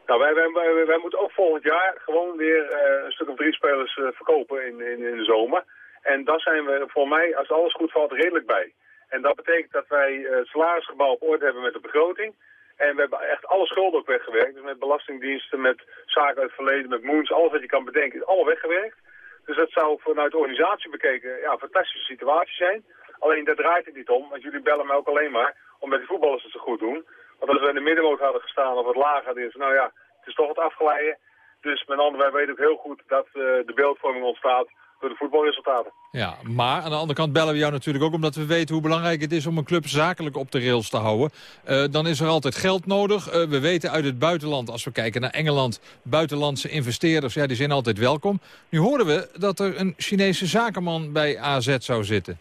Nou, wij, wij, wij, wij, moeten ook volgend jaar gewoon weer een stuk of drie spelers verkopen in, in, in, de zomer. En daar zijn we voor mij, als alles goed valt, redelijk bij. En dat betekent dat wij het salarisgebouw op orde hebben met de begroting. En we hebben echt alle schulden ook weggewerkt. Dus met belastingdiensten, met zaken uit het verleden, met moons, alles wat je kan bedenken, is allemaal weggewerkt. Dus dat zou vanuit de organisatie bekeken ja, een fantastische situatie zijn. Alleen daar draait het niet om, want jullie bellen mij ook alleen maar omdat die voetballers het zo goed doen. Want als we in de middenmoot hadden gestaan of wat lager is nou ja, het is toch wat afgeleiden. Dus met andere wij weten ook heel goed dat uh, de beeldvorming ontstaat door de voetbalresultaten.
Ja, maar aan de andere kant bellen we jou natuurlijk ook omdat we weten hoe belangrijk het is om een club zakelijk op de rails te houden. Uh, dan is er altijd geld nodig. Uh, we weten uit het buitenland, als we kijken naar Engeland, buitenlandse investeerders, ja, die zijn altijd welkom. Nu hoorden we dat er een Chinese zakenman bij AZ zou zitten.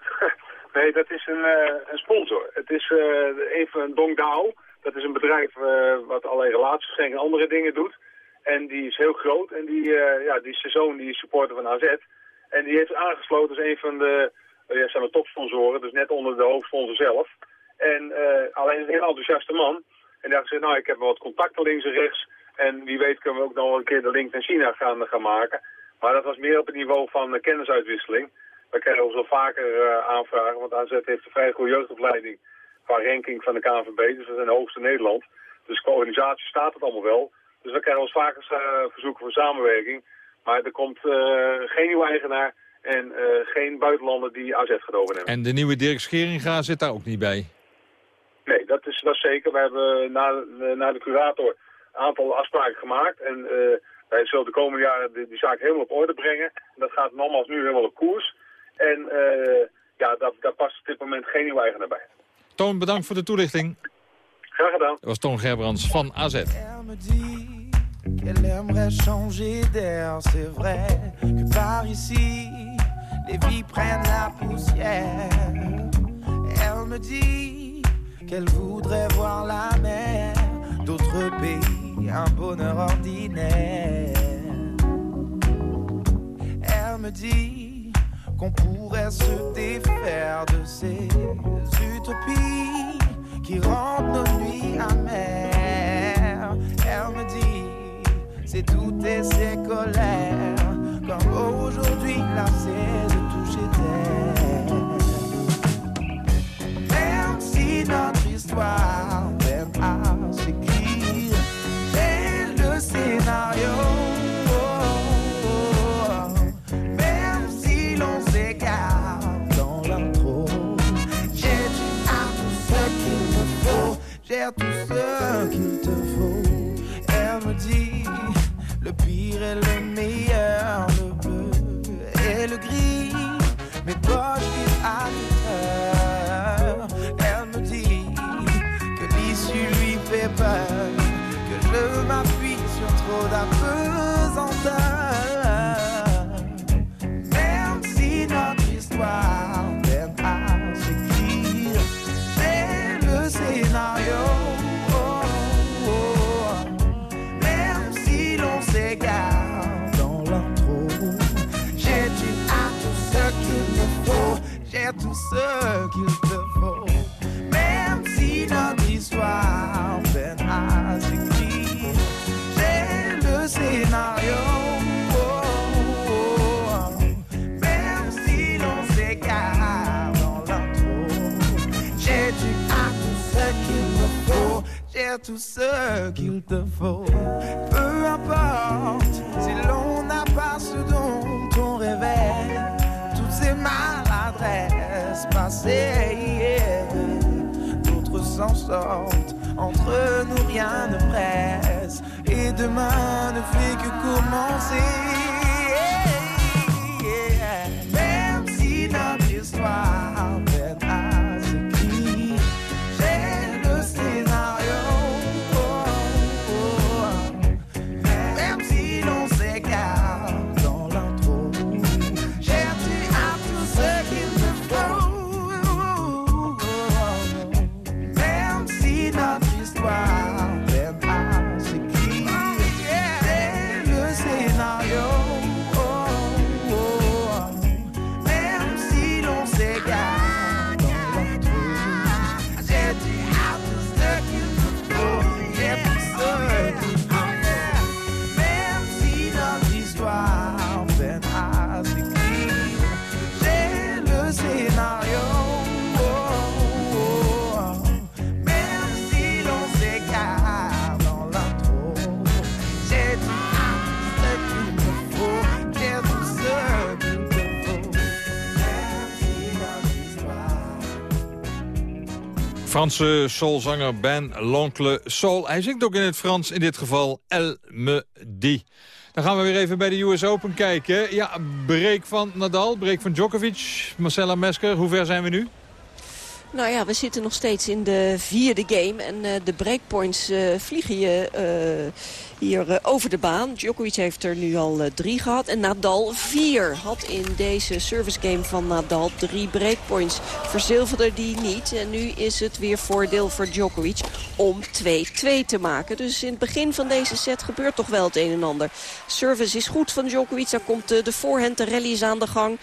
Nee, dat is een, uh, een sponsor. Het is even een Dongdao. Dat is een bedrijf wat allerlei relaties en andere dingen doet. En die is heel groot. En die, ja, die zoon, die is supporter van AZ. En die heeft aangesloten als een van de ja, zijn we topsponsoren. Dus net onder de hoofdsponsor zelf. En alleen een heel enthousiaste man. En had gezegd, nou, ik heb wat contacten links en rechts. En wie weet kunnen we ook nog een keer de link naar China gaan, gaan maken. Maar dat was meer op het niveau van kennisuitwisseling. We krijgen ons wel vaker uh, aanvragen, want AZ heeft een vrij goede jeugdopleiding qua ranking van de KNVB. Dus dat is de hoogste Nederland. Dus qua organisatie staat het allemaal wel. Dus we krijgen ons vaker uh, verzoeken voor samenwerking. Maar er komt uh, geen nieuwe eigenaar en geen buitenlander die AZ gaat overnemen.
En de nieuwe Dirk Scheringa zit daar ook niet bij?
Nee, dat is, dat is zeker. We hebben na, na de curator een aantal afspraken gemaakt. En wij zullen de komende jaren die, die zaak helemaal op orde brengen. En dat gaat nogmaals nu helemaal op koers. En uh, ja, daar, daar past op dit moment geen nieuwe eigenaar bij.
Toon, bedankt voor de toelichting.
Graag gedaan.
Dat was Toon Gerbrands van AZ.
Qu'elle aimerait changer d'air, c'est vrai que par ici, les vies prennent la poussière. Elle me dit qu'elle voudrait voir la mer, d'autres pays, un bonheur ordinaire. Elle me dit qu'on pourrait se défaire de ces utopies qui rendent nos nuits amères. Elle me dit, c'est toutes ces colères, comme aujourd'hui lassée de toucher terre. Même notre histoire malgré le tout ce qu'il te faut. Peu importe si l'on n'a pas ce dont on rêvait, toutes ces maladresses passées hier, d'autres s'en sortent. Entre nous rien ne presse et demain ne fait que commencer.
Franse soulzanger Ben L'Oncle Soul. Hij zingt ook in het Frans, in dit geval El Me Dit. Dan gaan we weer even bij de US Open kijken. Ja, break van Nadal, break van Djokovic. Marcella Mesker, hoe ver zijn we nu?
Nou ja, we zitten nog steeds in de vierde game. En uh, de breakpoints uh, vliegen je uh, hier over de baan. Djokovic heeft er nu al drie gehad. En Nadal vier. Had in deze service game van Nadal drie breakpoints. Verzilverde die niet. En nu is het weer voordeel voor Djokovic om 2-2 te maken. Dus in het begin van deze set gebeurt toch wel het een en ander. Service is goed van Djokovic. Daar komt de voorhand, de rally aan de gang.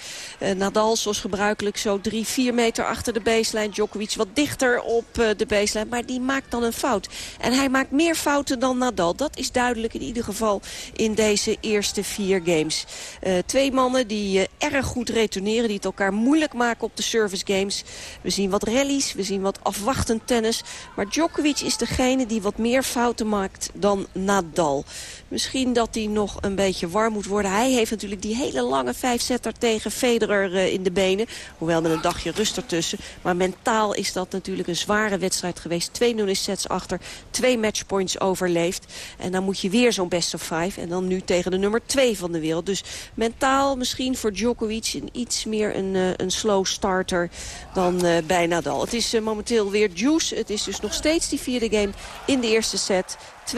Nadal zoals gebruikelijk zo 3-4 meter achter de baseline. Djokovic wat dichter op de baseline. Maar die maakt dan een fout. En hij maakt meer fouten dan Nadal. Dat is duidelijk in ieder geval in deze eerste vier games. Uh, twee mannen die uh, erg goed retourneren. Die het elkaar moeilijk maken op de service games. We zien wat rallies. We zien wat afwachtend tennis. Maar Djokovic is degene die wat meer fouten maakt dan Nadal. Misschien dat hij nog een beetje warm moet worden. Hij heeft natuurlijk die hele lange vijfzetter tegen Federer uh, in de benen. Hoewel met een dagje rust ertussen. Maar mentaal is dat natuurlijk een zware wedstrijd geweest. 2-0 in sets achter. Twee matchpoints overleefd. En dan moet je weer zo'n best of five. En dan nu tegen de nummer 2 van de wereld. Dus mentaal misschien voor Djokovic een iets meer een, uh, een slow starter dan uh, bij Nadal. Het is uh, momenteel weer juice. Het is dus nog steeds die vierde game in de eerste set. 2-1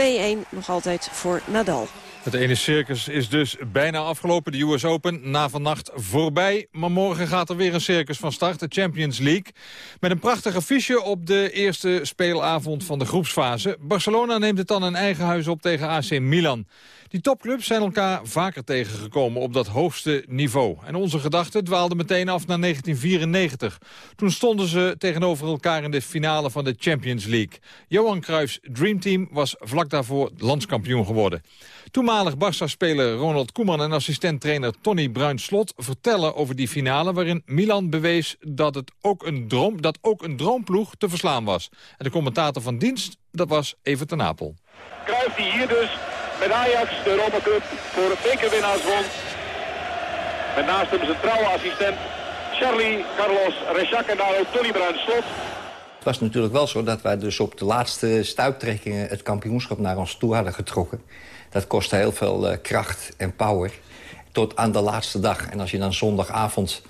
nog altijd voor Nadal.
Het ene circus is dus bijna afgelopen. De US Open na vannacht voorbij. Maar morgen gaat er weer een circus van start. De Champions League. Met een prachtig affiche op de eerste speelavond van de groepsfase. Barcelona neemt het dan in eigen huis op tegen AC Milan. Die topclubs zijn elkaar vaker tegengekomen op dat hoogste niveau. En onze gedachten dwaalden meteen af naar 1994. Toen stonden ze tegenover elkaar in de finale van de Champions League. Johan Cruijffs Dreamteam was vlak daarvoor landskampioen geworden. Toenmalig Barça-speler Ronald Koeman en assistent-trainer Tony Bruin-Slot vertellen over die finale... waarin Milan bewees dat, het ook een droom, dat ook een droomploeg te verslaan was. En de commentator van dienst, dat was Evert ten Napel.
Cruijff die hier dus met Ajax de Europa Cup voor bekerwinnaars won. Met naast hem zijn trouwe assistent Charlie Carlos Rechak en daar ook Tony Bruin-Slot.
Het was natuurlijk wel zo dat wij dus op de laatste stuiptrekkingen... het kampioenschap naar ons toe hadden getrokken. Dat kostte heel veel uh, kracht en power. Tot aan de laatste dag. En als je dan zondagavond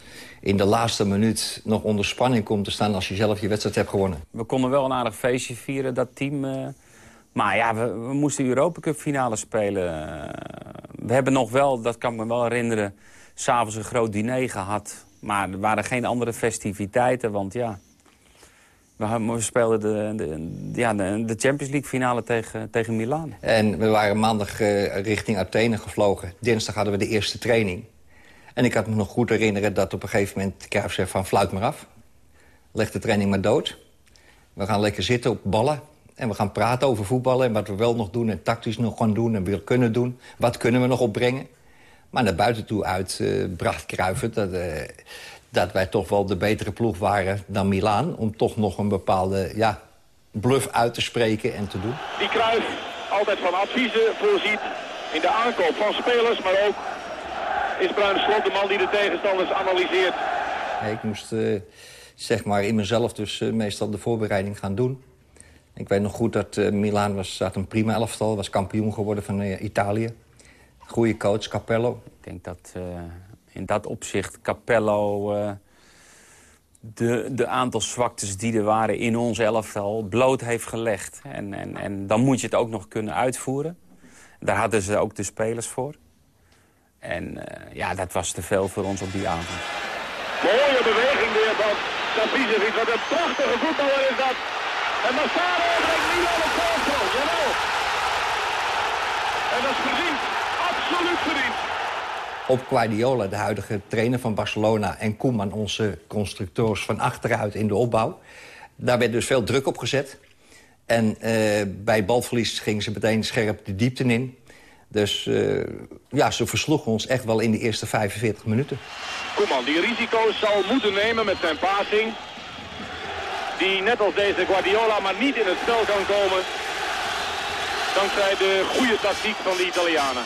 in de laatste minuut nog onder spanning komt te staan... als je zelf je wedstrijd hebt gewonnen.
We konden wel een aardig feestje vieren, dat team... Uh... Maar ja, we, moesten de Europa Cup finale spelen. We hebben nog wel, dat kan ik me wel herinneren... s'avonds een groot diner gehad. Maar er waren geen andere festiviteiten, want ja... We, speelden de, de, ja, de, de Champions League finale tegen, tegen Milaan.
En we waren maandag uh, richting Athene gevlogen. Dinsdag hadden we de eerste training. En ik had me nog goed herinneren dat op een gegeven moment... Cruijff zei van fluit maar af. Leg de training maar dood. We gaan lekker zitten op ballen. En we gaan praten over voetballen en wat we wel nog doen... en tactisch nog gaan doen en willen kunnen doen. Wat kunnen we nog opbrengen? Maar naar buiten toe uit uh, bracht Cruijff het... Dat, uh, dat wij toch wel de betere ploeg waren dan Milaan... om toch nog een bepaalde ja, bluff uit te spreken en te doen.
Die Cruijff altijd van adviezen voorziet in de aankoop van spelers... maar ook is Bruin Slot de man die de tegenstanders analyseert.
Ik moest uh, zeg maar in mezelf dus meestal de voorbereiding gaan doen. Ik weet nog goed dat uh, Milaan was, had een prima elftal, was kampioen geworden van Italië. Goede coach, Capello.
Ik denk dat in dat opzicht Capello uh, de, de aantal zwaktes die er waren in ons elftal bloot heeft gelegd. En, en, en dan moet je het ook nog kunnen uitvoeren. Daar hadden ze ook de spelers voor. En uh, ja, dat was te veel voor ons op die avond.
Mooie beweging weer van Sabicevic. Wat een prachtige voetballer is dat. En Massaro brengt op voorsprong. Jawel. En dat is verdiend. Absoluut verdiend
op Guardiola, de huidige trainer van Barcelona... en Koeman, onze constructeurs van achteruit in de opbouw. Daar werd dus veel druk op gezet. En uh, bij balverlies gingen ze meteen scherp de diepte in. Dus uh, ja, ze versloegen ons echt wel in de eerste 45 minuten.
Koeman, die risico's zal moeten nemen met zijn passing. Die net als deze Guardiola maar niet in het spel kan komen. Dankzij de goede tactiek van de Italianen.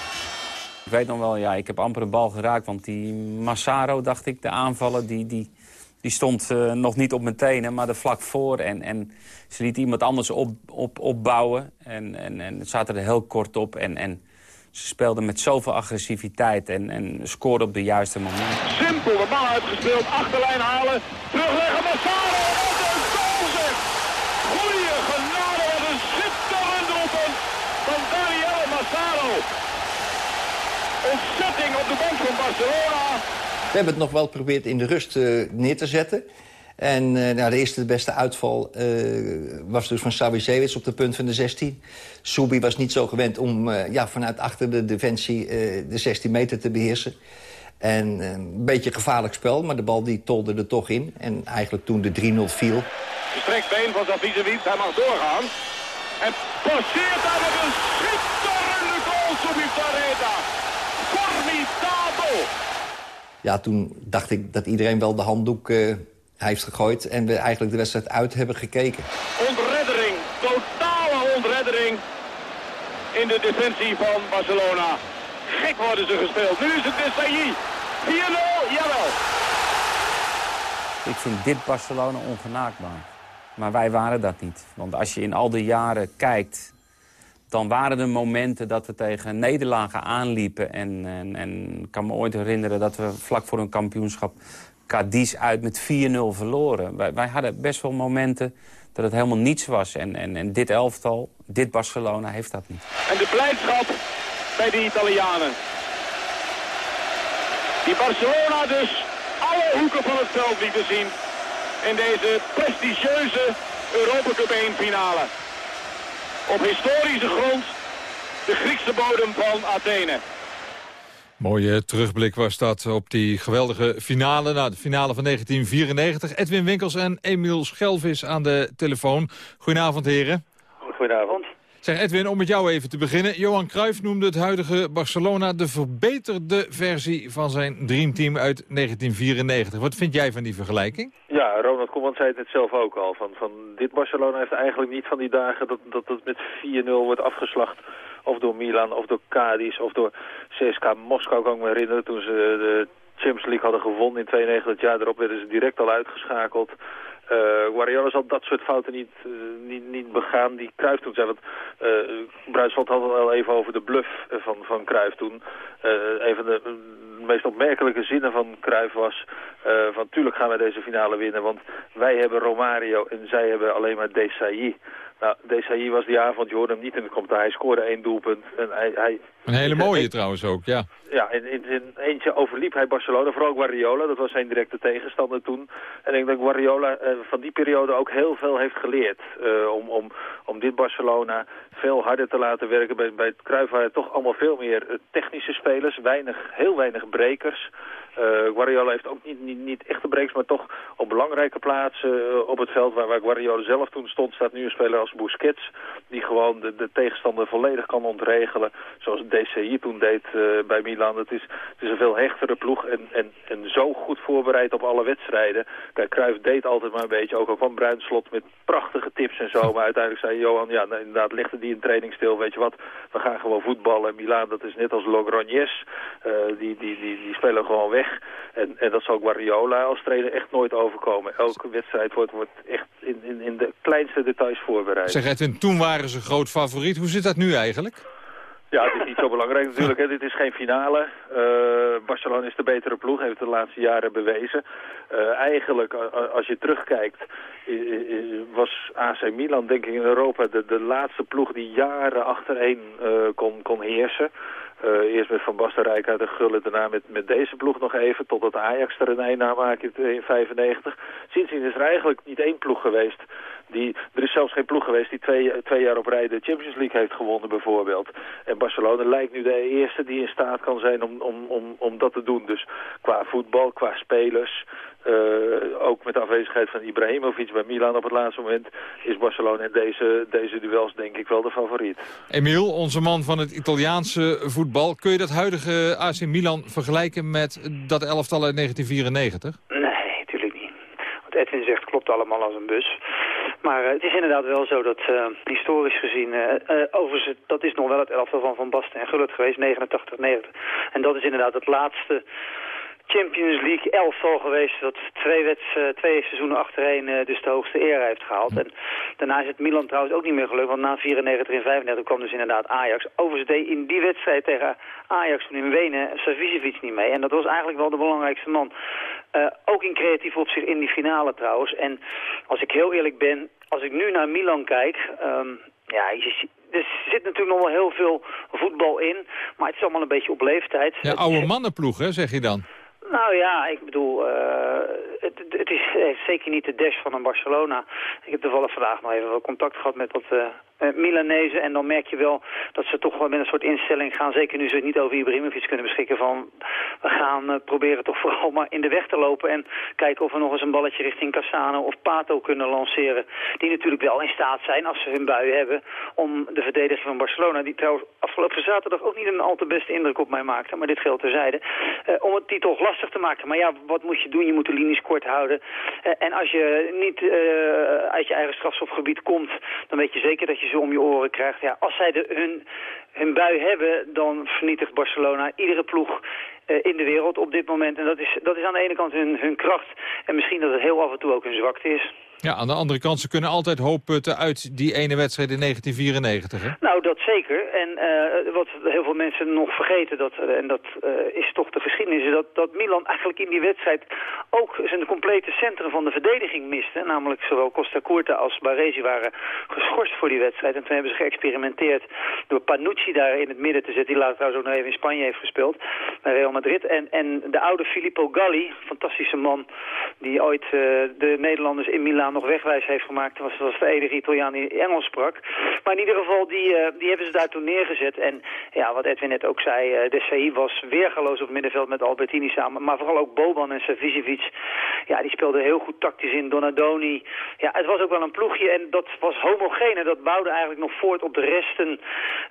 Ik weet nog wel, ja, ik heb amper een bal geraakt. Want die Massaro, dacht ik, de aanvaller, die, die, Die stond eh, nog niet op mijn tenen, maar er vlak voor. En, en ze liet iemand anders op, op, opbouwen. En, en, en het zaten er heel kort op. En, en ze speelden met zoveel agressiviteit en, en scoorden op de juiste moment.
Simpel de bal uitgespeeld, achterlijn halen, terugleggen Massaro. Wat een goal zeg! Goeie genade, wat een schitterend doelpunt van Daniel Massaro. Van Barcelona.
We hebben het nog wel geprobeerd in de rust uh, neer te zetten. En uh, nou, de eerste de beste uitval uh, was dus van Savicevic op de punt van de 16. Subi was niet zo gewend om ja, vanuit achter de defensie de 16 meter te beheersen. En een beetje gevaarlijk spel, maar de bal die tolde er toch in. En eigenlijk toen de 3-0 viel...
Gestrekt been van Savicevic, hij mag doorgaan. En passeert daar met een schitterende
Ja, toen dacht ik dat iedereen wel de handdoek uh, heeft gegooid... en we eigenlijk de wedstrijd uit hebben gekeken.
Ontreddering, totale ontreddering in de defensie van Barcelona. Gek worden ze gespeeld. Nu is het Desailly. 4-0, jawel.
Ik vind dit Barcelona ongenaakbaar. Maar wij waren dat niet. Want als je in al die jaren kijkt... dan waren er momenten dat we tegen nederlagen aanliepen. En, en, ik kan me ooit herinneren dat we vlak voor een kampioenschap... Cadiz uit met 4-0 verloren. Wij, wij, hadden best wel momenten dat het helemaal niets was. En, en, en dit elftal, dit Barcelona, heeft dat niet.
En de blijdschap bij de Italianen. Die Barcelona dus alle hoeken van het veld lieten zien in deze prestigieuze Europa Cup 1 finale. Op historische grond, de Griekse bodem van Athene.
Mooie terugblik was dat op die geweldige finale. Nou, de finale van 1994. Edwin Winkels en Emiel Schelvis aan de telefoon. Goedenavond, heren.
Goedenavond.
Zeg Edwin, om met jou even te beginnen. Johan Cruijff noemde het huidige Barcelona de verbeterde versie van zijn dreamteam uit 1994. Wat vind jij van die vergelijking?
Ja, Ronald Koeman zei het net zelf ook al. Van, van dit Barcelona heeft eigenlijk niet van die dagen dat, dat het met 4-0 wordt afgeslacht. Of door Milan, of door Cadiz, of door CSK Moskou, kan ik me herinneren. Toen ze de Champions League hadden gewonnen in 92, het jaar erop werden ze direct al uitgeschakeld. Uh, Guardiola zal dat soort fouten niet, uh, niet, niet begaan die Cruijff toen zei. Want uh, Bruisveld had het al even over de bluff van, van Cruijff toen. een van de meest opmerkelijke zinnen van Cruijff was... van tuurlijk gaan wij deze finale winnen, want wij hebben Romario en zij hebben alleen maar Desailly. Nou, Desailly was die avond, je hoorde hem niet in de commentaar. Hij scoorde één doelpunt. En hij, hij,
een hele mooie trouwens ook, ja.
Ja, in, in, in, eentje overliep hij Barcelona, vooral Guardiola. Dat was zijn directe tegenstander toen. En ik denk dat Guardiola uh, van die periode ook heel veel heeft geleerd. Uh, om, om, om dit Barcelona veel harder te laten werken. Bij, bij het Cruijff waren toch allemaal veel meer uh, technische spelers. Weinig, heel weinig brekers. Uh, Guardiola heeft ook niet, niet, niet echte breaks, maar toch op belangrijke plaatsen op het veld waar, waar Guardiola zelf toen stond, staat nu een speler als Busquets, die gewoon de, de tegenstander volledig kan ontregelen, zoals DCI toen deed uh, bij Milan. Het is, het is een veel hechtere ploeg en, en, en zo goed voorbereid op alle wedstrijden. Kijk, Cruijff deed altijd maar een beetje, ook al kwam Bruinslot met prachtige tips en zo, maar uiteindelijk zei Johan, ja, nou, inderdaad legde die een training stil, weet je wat, we gaan gewoon voetballen. Milan, dat is net als Logroñés, die, die, die, die spelen gewoon weg. En, en dat zal Guardiola als trainer echt nooit overkomen. Elke wedstrijd wordt, wordt echt in, in, in de kleinste details voorbereid.
Zeg Edwin, toen waren ze groot favoriet. Hoe zit dat nu eigenlijk?
Ja, het is niet zo belangrijk natuurlijk. Hè. Dit is geen finale. Uh, Barcelona is de betere ploeg, heeft de laatste jaren bewezen. Uh, eigenlijk, als je terugkijkt, was AC Milan denk ik in Europa de, de laatste ploeg die jaren achtereen uh, kon, kon heersen. Eerst met Van Basten, Rijkaard en Gullen, daarna met, met deze ploeg nog even, totdat Ajax er een einde aan in 95. Sindsdien is er eigenlijk niet één ploeg geweest. Die, er is zelfs geen ploeg geweest die twee, twee jaar op rij de Champions League heeft gewonnen bijvoorbeeld. En Barcelona lijkt nu de eerste die in staat kan zijn om, om, om, om dat te doen. Dus qua voetbal, qua spelers, uh, ook met de afwezigheid van Ibrahimovic bij Milan op het laatste moment... is Barcelona in deze, deze duels denk ik wel de favoriet.
Emiel, onze man van het Italiaanse voetbal. Kun je dat huidige AC Milan vergelijken met dat elftal uit 1994?
Nee, natuurlijk niet. Wat Edwin zegt klopt allemaal als een bus. Maar uh, het is inderdaad wel zo dat uh, historisch gezien, uh, overigens, dat is nog wel het elftal van Van Basten en Gullit geweest, 89-90. En dat is inderdaad het laatste Champions League elftal geweest dat twee, eh, twee seizoenen achtereen eh, dus de hoogste eer heeft gehaald. En daarna is het Milan trouwens ook niet meer gelukt, want na 94 en 35 kwam dus inderdaad Ajax. Overigens deed in die wedstrijd tegen Ajax toen in Wenen Savicevic niet mee. En dat was eigenlijk wel de belangrijkste man. Eh, ook in creatief opzicht in die finale trouwens. En als ik heel eerlijk ben, als ik nu naar Milan kijk... ehm, ja, je er zit natuurlijk nog wel heel veel voetbal in, maar het is allemaal een beetje op leeftijd.
Ja, oude mannenploeg, hè, zeg je dan.
Nou ja, ik bedoel, eh, het, het is zeker niet de dash van een Barcelona. Ik heb toevallig vandaag nog even wat contact gehad met wat eh eh, Milanezen. En dan merk je wel dat ze toch wel met een soort instelling gaan. Zeker nu ze niet over Ibrahimovic kunnen beschikken van... we gaan eh, proberen toch vooral maar in de weg te lopen... en kijken of we nog eens een balletje richting Cassano of Pato kunnen lanceren. Die natuurlijk wel in staat zijn, als ze hun bui hebben... om de verdediging van Barcelona... die trouwens afgelopen zaterdag ook niet een al te beste indruk op mij maakte... maar dit geldt terzijde... eh, om het die toch lastig te maken. Maar ja, wat moet je doen? Je moet de linies kort houden. En als je niet uit je eigen strafschopgebied komt... dan weet je zeker dat je om je oren krijgt. Ja, als zij de, hun, hun bui hebben, dan vernietigt Barcelona iedere ploeg eh, in de wereld op dit moment. En dat is, dat is aan de ene kant hun, hun kracht. En misschien dat het heel af en toe ook hun zwakte is.
Ja, aan de andere kant, ze kunnen altijd hoop putten uit die ene wedstrijd in 1994, hè?
Nou, dat zeker. En eh, wat heel veel mensen nog vergeten, dat, eh, en dat eh, is toch de geschiedenis, is dat, dat Milan eigenlijk in die wedstrijd ook zijn complete centrum van de verdediging miste. Namelijk zowel Costa Curta als Baresi waren geschorst voor die wedstrijd. En toen hebben ze geëxperimenteerd door Panucci daar in het midden te zetten. Die later trouwens ook nog even in Spanje heeft gespeeld, bij Real Madrid. En, en de oude Filippo Galli, fantastische man, die ooit de Nederlanders in Milaan nog wegwijs heeft gemaakt. Dat was, was de enige Italiaan die Engels sprak. Maar in ieder geval, die, eh, die hebben ze daar toen neergezet. En ja, wat Edwin net ook zei, eh, de CI was weergaloos op middenveld met Albertini samen. Maar vooral ook Boban en Savicevic. Ja, die speelden heel goed tactisch in. Donadoni. Ja, het was ook wel een ploegje en dat was homogeen. En dat bouwde eigenlijk nog voort op de resten.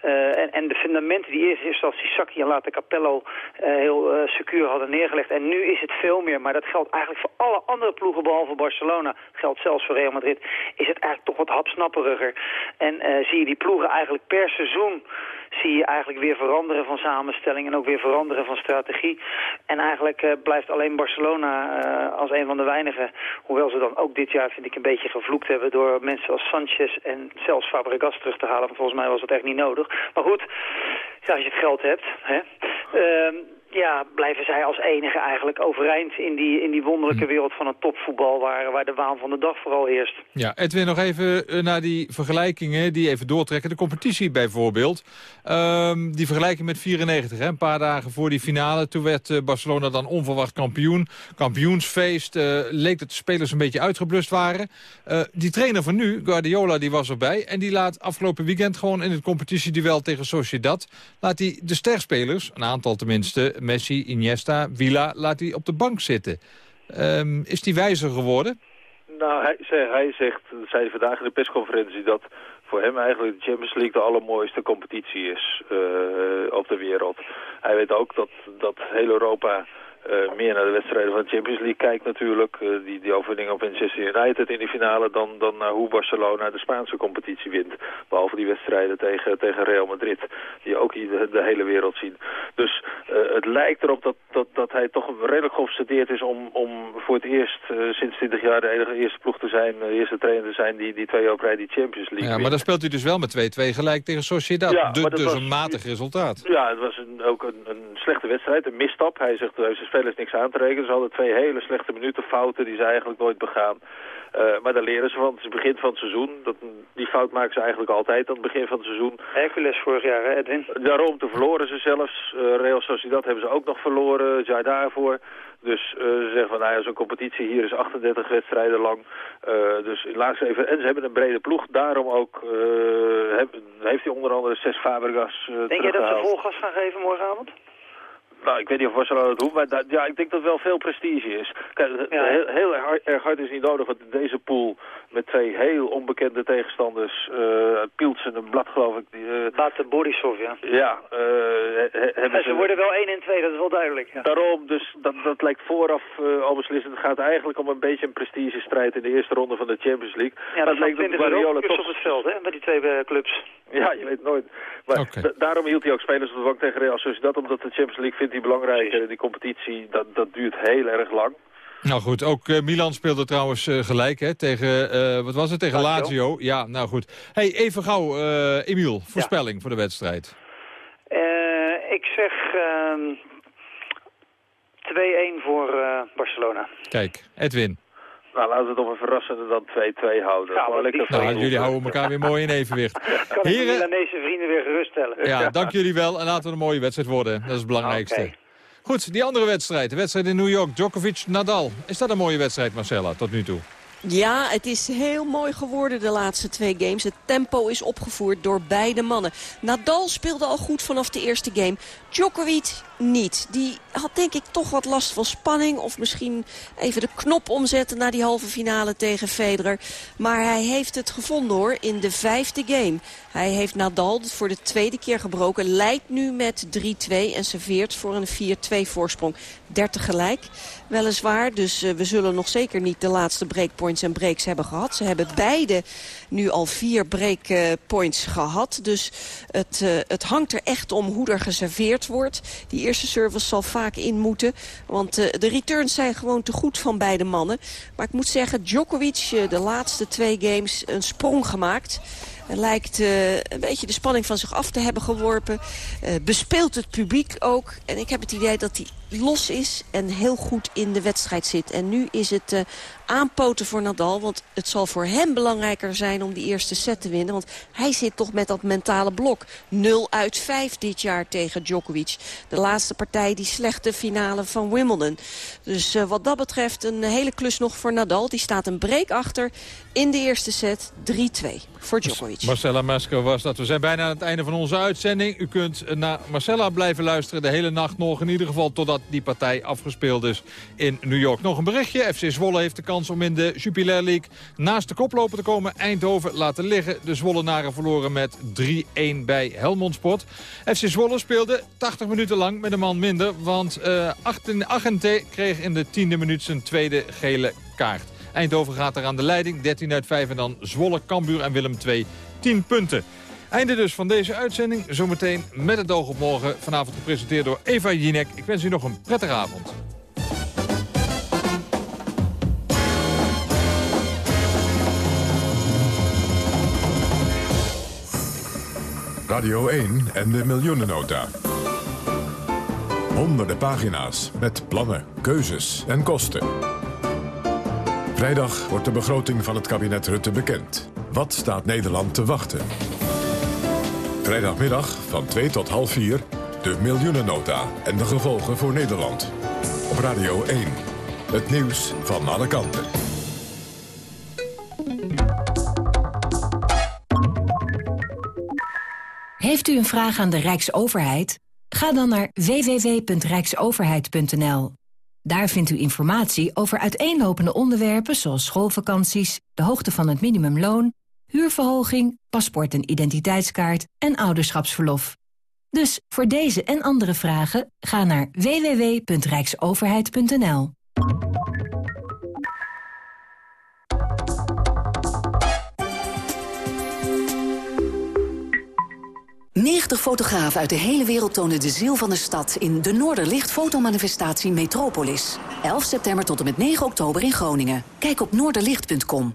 eh, en, en de fundamenten die eerst instantie Sacchi en later Capello heel secuur hadden neergelegd. En nu is het veel meer. Maar dat geldt eigenlijk voor alle andere ploegen behalve Barcelona. Geldt zelfs voor Real Madrid. Is het eigenlijk toch wat hapsnapperiger. En eh, zie je die ploegen eigenlijk per seizoen zie je eigenlijk weer veranderen van samenstelling en ook weer veranderen van strategie. En eigenlijk eh, blijft alleen Barcelona eh, als een van de weinigen, hoewel ze dan ook dit jaar vind ik een beetje gevloekt hebben door mensen als Sanchez en zelfs Fabregas terug te halen. Want volgens mij was dat echt niet nodig. Maar goed, ja, als je het geld hebt, hè, ehm, ja, blijven zij als enige eigenlijk overeind in die, in die wonderlijke wereld van het topvoetbal waar, waar de waan van de dag vooral heerst.
Ja, Edwin, nog even eh, naar die vergelijkingen die even doortrekken. De competitie bijvoorbeeld. Ehm, die vergelijking met 94, hè, een paar dagen voor die finale. Toen werd eh, Barcelona dan onverwacht kampioen. Kampioensfeest. eh, leek dat de spelers een beetje uitgeblust waren. Die trainer van nu, Guardiola, die was erbij. En die laat afgelopen weekend gewoon in het competitieduel tegen Sociedad... laat hij de sterspelers, een aantal tenminste... Messi, Iniesta, Villa, laat hij op de bank zitten. Ehm, is die wijzer geworden?
Nou, hij, ze- hij zegt, zei hij vandaag in de persconferentie, dat voor hem eigenlijk de Champions League de allermooiste competitie is eh, op de wereld. Hij weet ook dat, dat heel Europa eh, meer naar de wedstrijden van de Champions League kijkt natuurlijk. Eh, die, die overwinning op Manchester United in die finale dan, dan naar hoe Barcelona de Spaanse competitie wint. Behalve die wedstrijden tegen, tegen Real Madrid, die ook de, de hele wereld zien. Dus eh, het lijkt erop dat, dat, dat hij toch redelijk geobsedeerd is om, om voor het eerst sinds 20 jaar de enige eerste ploeg te zijn, de eerste trainer te zijn die, die twee jaar op rij die Champions League
Ja, maar dan speelt hij dus wel met 2-2 gelijk tegen Sociedad.
Ja,
Du-
maar dat
dus
was-
een matig resultaat.
Ja, het was een, ook een, een slechte wedstrijd, een misstap. Hij zegt, heeft zijn spelers niks aan te rekenen. Ze hadden twee hele slechte minuten fouten die ze eigenlijk nooit begaan. Eh, maar daar leren ze van. Het is het begin van het seizoen. Dat, die fout maken ze eigenlijk altijd aan het begin van het seizoen.
Hercules vorig jaar, hè, Edwin?
Daarom, toen verloren ze zelfs. Eh, Real Sociedad hebben ze ook nog verloren, jaar daarvoor. Dus eh, ze zeggen van, nou ja, zo'n competitie hier is 38 wedstrijden lang. Dus laat ze even, en ze hebben een brede ploeg. Daarom ook heb- heeft hij onder andere zes Fabregas
Denk jij dat ze
teruggehaald.
vol gas gaan geven morgenavond?
Nou, ik weet niet of Barcelona dat doet, maar ja, ik denk dat het wel veel prestige is. Kijk, heel, heel erg, hard, erg hard is niet nodig, want deze pool met twee heel onbekende tegenstanders, uh, Pielsen en Blad geloof ik. Die, uh,
Later Borisov, ja.
Ja, uh, he, hebben
ja, ze... worden wel 1 en 2, dat is wel duidelijk. Ja.
Daarom, dus dat, dat lijkt vooraf uh, al beslissend. Het gaat eigenlijk om een beetje een prestigestrijd in de eerste ronde van de Champions League.
Ja, dat
lijkt
dat Guardiola toch... op het veld, hè, bij die twee uh, clubs.
Ja, je weet nooit. Maar okay. daarom hield hij ook spelers op de bank tegen Real Sociedad, omdat de Champions League vindt die belangrijke die competitie, dat, dat duurt heel erg lang.
Nou goed, ook uh, Milan speelde trouwens uh, gelijk hè, tegen, uh, wat was het, tegen Lazio. Lazio. Ja, nou goed. Hey, even gauw, Emiel, voorspelling ja. voor de wedstrijd.
ik zeg 2-1 voor Barcelona.
Kijk, Edwin.
Nou, laten we het op een verrassende dan 2-2 houden.
Ja,
nou, jullie houden elkaar weer mooi in evenwicht.
kan Heren... de Milanese vrienden weer geruststellen.
Ja, dank jullie wel en laten we een mooie wedstrijd worden. Dat is het belangrijkste. Okay. Goed, die andere wedstrijd. De wedstrijd in New York. Djokovic-Nadal. Is dat een mooie wedstrijd, Marcella, tot nu toe?
Ja, het is heel mooi geworden de laatste twee games. Het tempo is opgevoerd door beide mannen. Nadal speelde al goed vanaf de eerste game. Djokovic niet. Die had denk ik toch wat last van spanning. Of misschien even de knop omzetten naar die halve finale tegen Federer. Maar hij heeft het gevonden hoor in de vijfde game. Hij heeft Nadal voor de tweede keer gebroken. Leidt nu met 3-2 en serveert voor een 4-2 voorsprong. 30 gelijk weliswaar. Dus uh, we zullen nog zeker niet de laatste breakpoints en breaks hebben gehad. Ze hebben beide nu al vier breakpoints gehad. Dus het, uh, het hangt er echt om hoe er geserveerd wordt. Die eerste service zal vaak in moeten. Want uh, de returns zijn gewoon te goed van beide mannen. Maar ik moet zeggen, Djokovic de laatste twee games een sprong gemaakt. Hij lijkt een beetje de spanning van zich af te hebben geworpen. Bespeelt het publiek ook. En ik heb het idee dat hij los is en heel goed in de wedstrijd zit. En nu is het uh, aanpoten voor Nadal. Want het zal voor hem belangrijker zijn om die eerste set te winnen. Want hij zit toch met dat mentale blok. 0 uit 5 dit jaar tegen Djokovic. De laatste partij die slechte finale van Wimbledon. Dus uh, wat dat betreft een hele klus nog voor Nadal. Die staat een break achter in de eerste set 3-2 voor Djokovic.
Marcella Masker was dat. We zijn bijna aan het einde van onze uitzending. U kunt naar Marcella blijven luisteren de hele nacht nog. In ieder geval totdat die partij afgespeeld is in New York. Nog een berichtje. FC Zwolle heeft de kans om in de Jupiler League naast de koploper te komen. Eindhoven laten liggen. De Zwollenaren verloren met 3-1 bij Helmond Sport. FC Zwolle speelde 80 minuten lang met een man minder. Want uh, Agente kreeg in de tiende minuut zijn tweede gele kaart. Eindhoven gaat er aan de leiding. 13 uit 5 en dan Zwolle, Cambuur en Willem 2. 10 punten. Einde dus van deze uitzending. Zometeen met het oog op morgen. Vanavond gepresenteerd door Eva Jinek. Ik wens u nog een prettige avond.
Radio 1 en de miljoenennota. Honderden pagina's met plannen, keuzes en kosten. Vrijdag wordt de begroting van het kabinet Rutte bekend. Wat staat Nederland te wachten? Vrijdagmiddag van 2 tot half 4 de miljoenennota en de gevolgen voor Nederland. Op Radio 1. Het nieuws van alle kanten.
Heeft u een vraag aan de Rijksoverheid? Ga dan naar www.rijksoverheid.nl. Daar vindt u informatie over uiteenlopende onderwerpen zoals schoolvakanties, de hoogte van het minimumloon, huurverhoging, paspoort en identiteitskaart en ouderschapsverlof. Dus voor deze en andere vragen ga naar www.rijksoverheid.nl.
90 fotografen uit de hele wereld tonen de ziel van de stad... in de Noorderlicht fotomanifestatie Metropolis. 11 september tot en met 9 oktober in Groningen. Kijk op noorderlicht.com.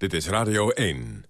Dit is Radio 1.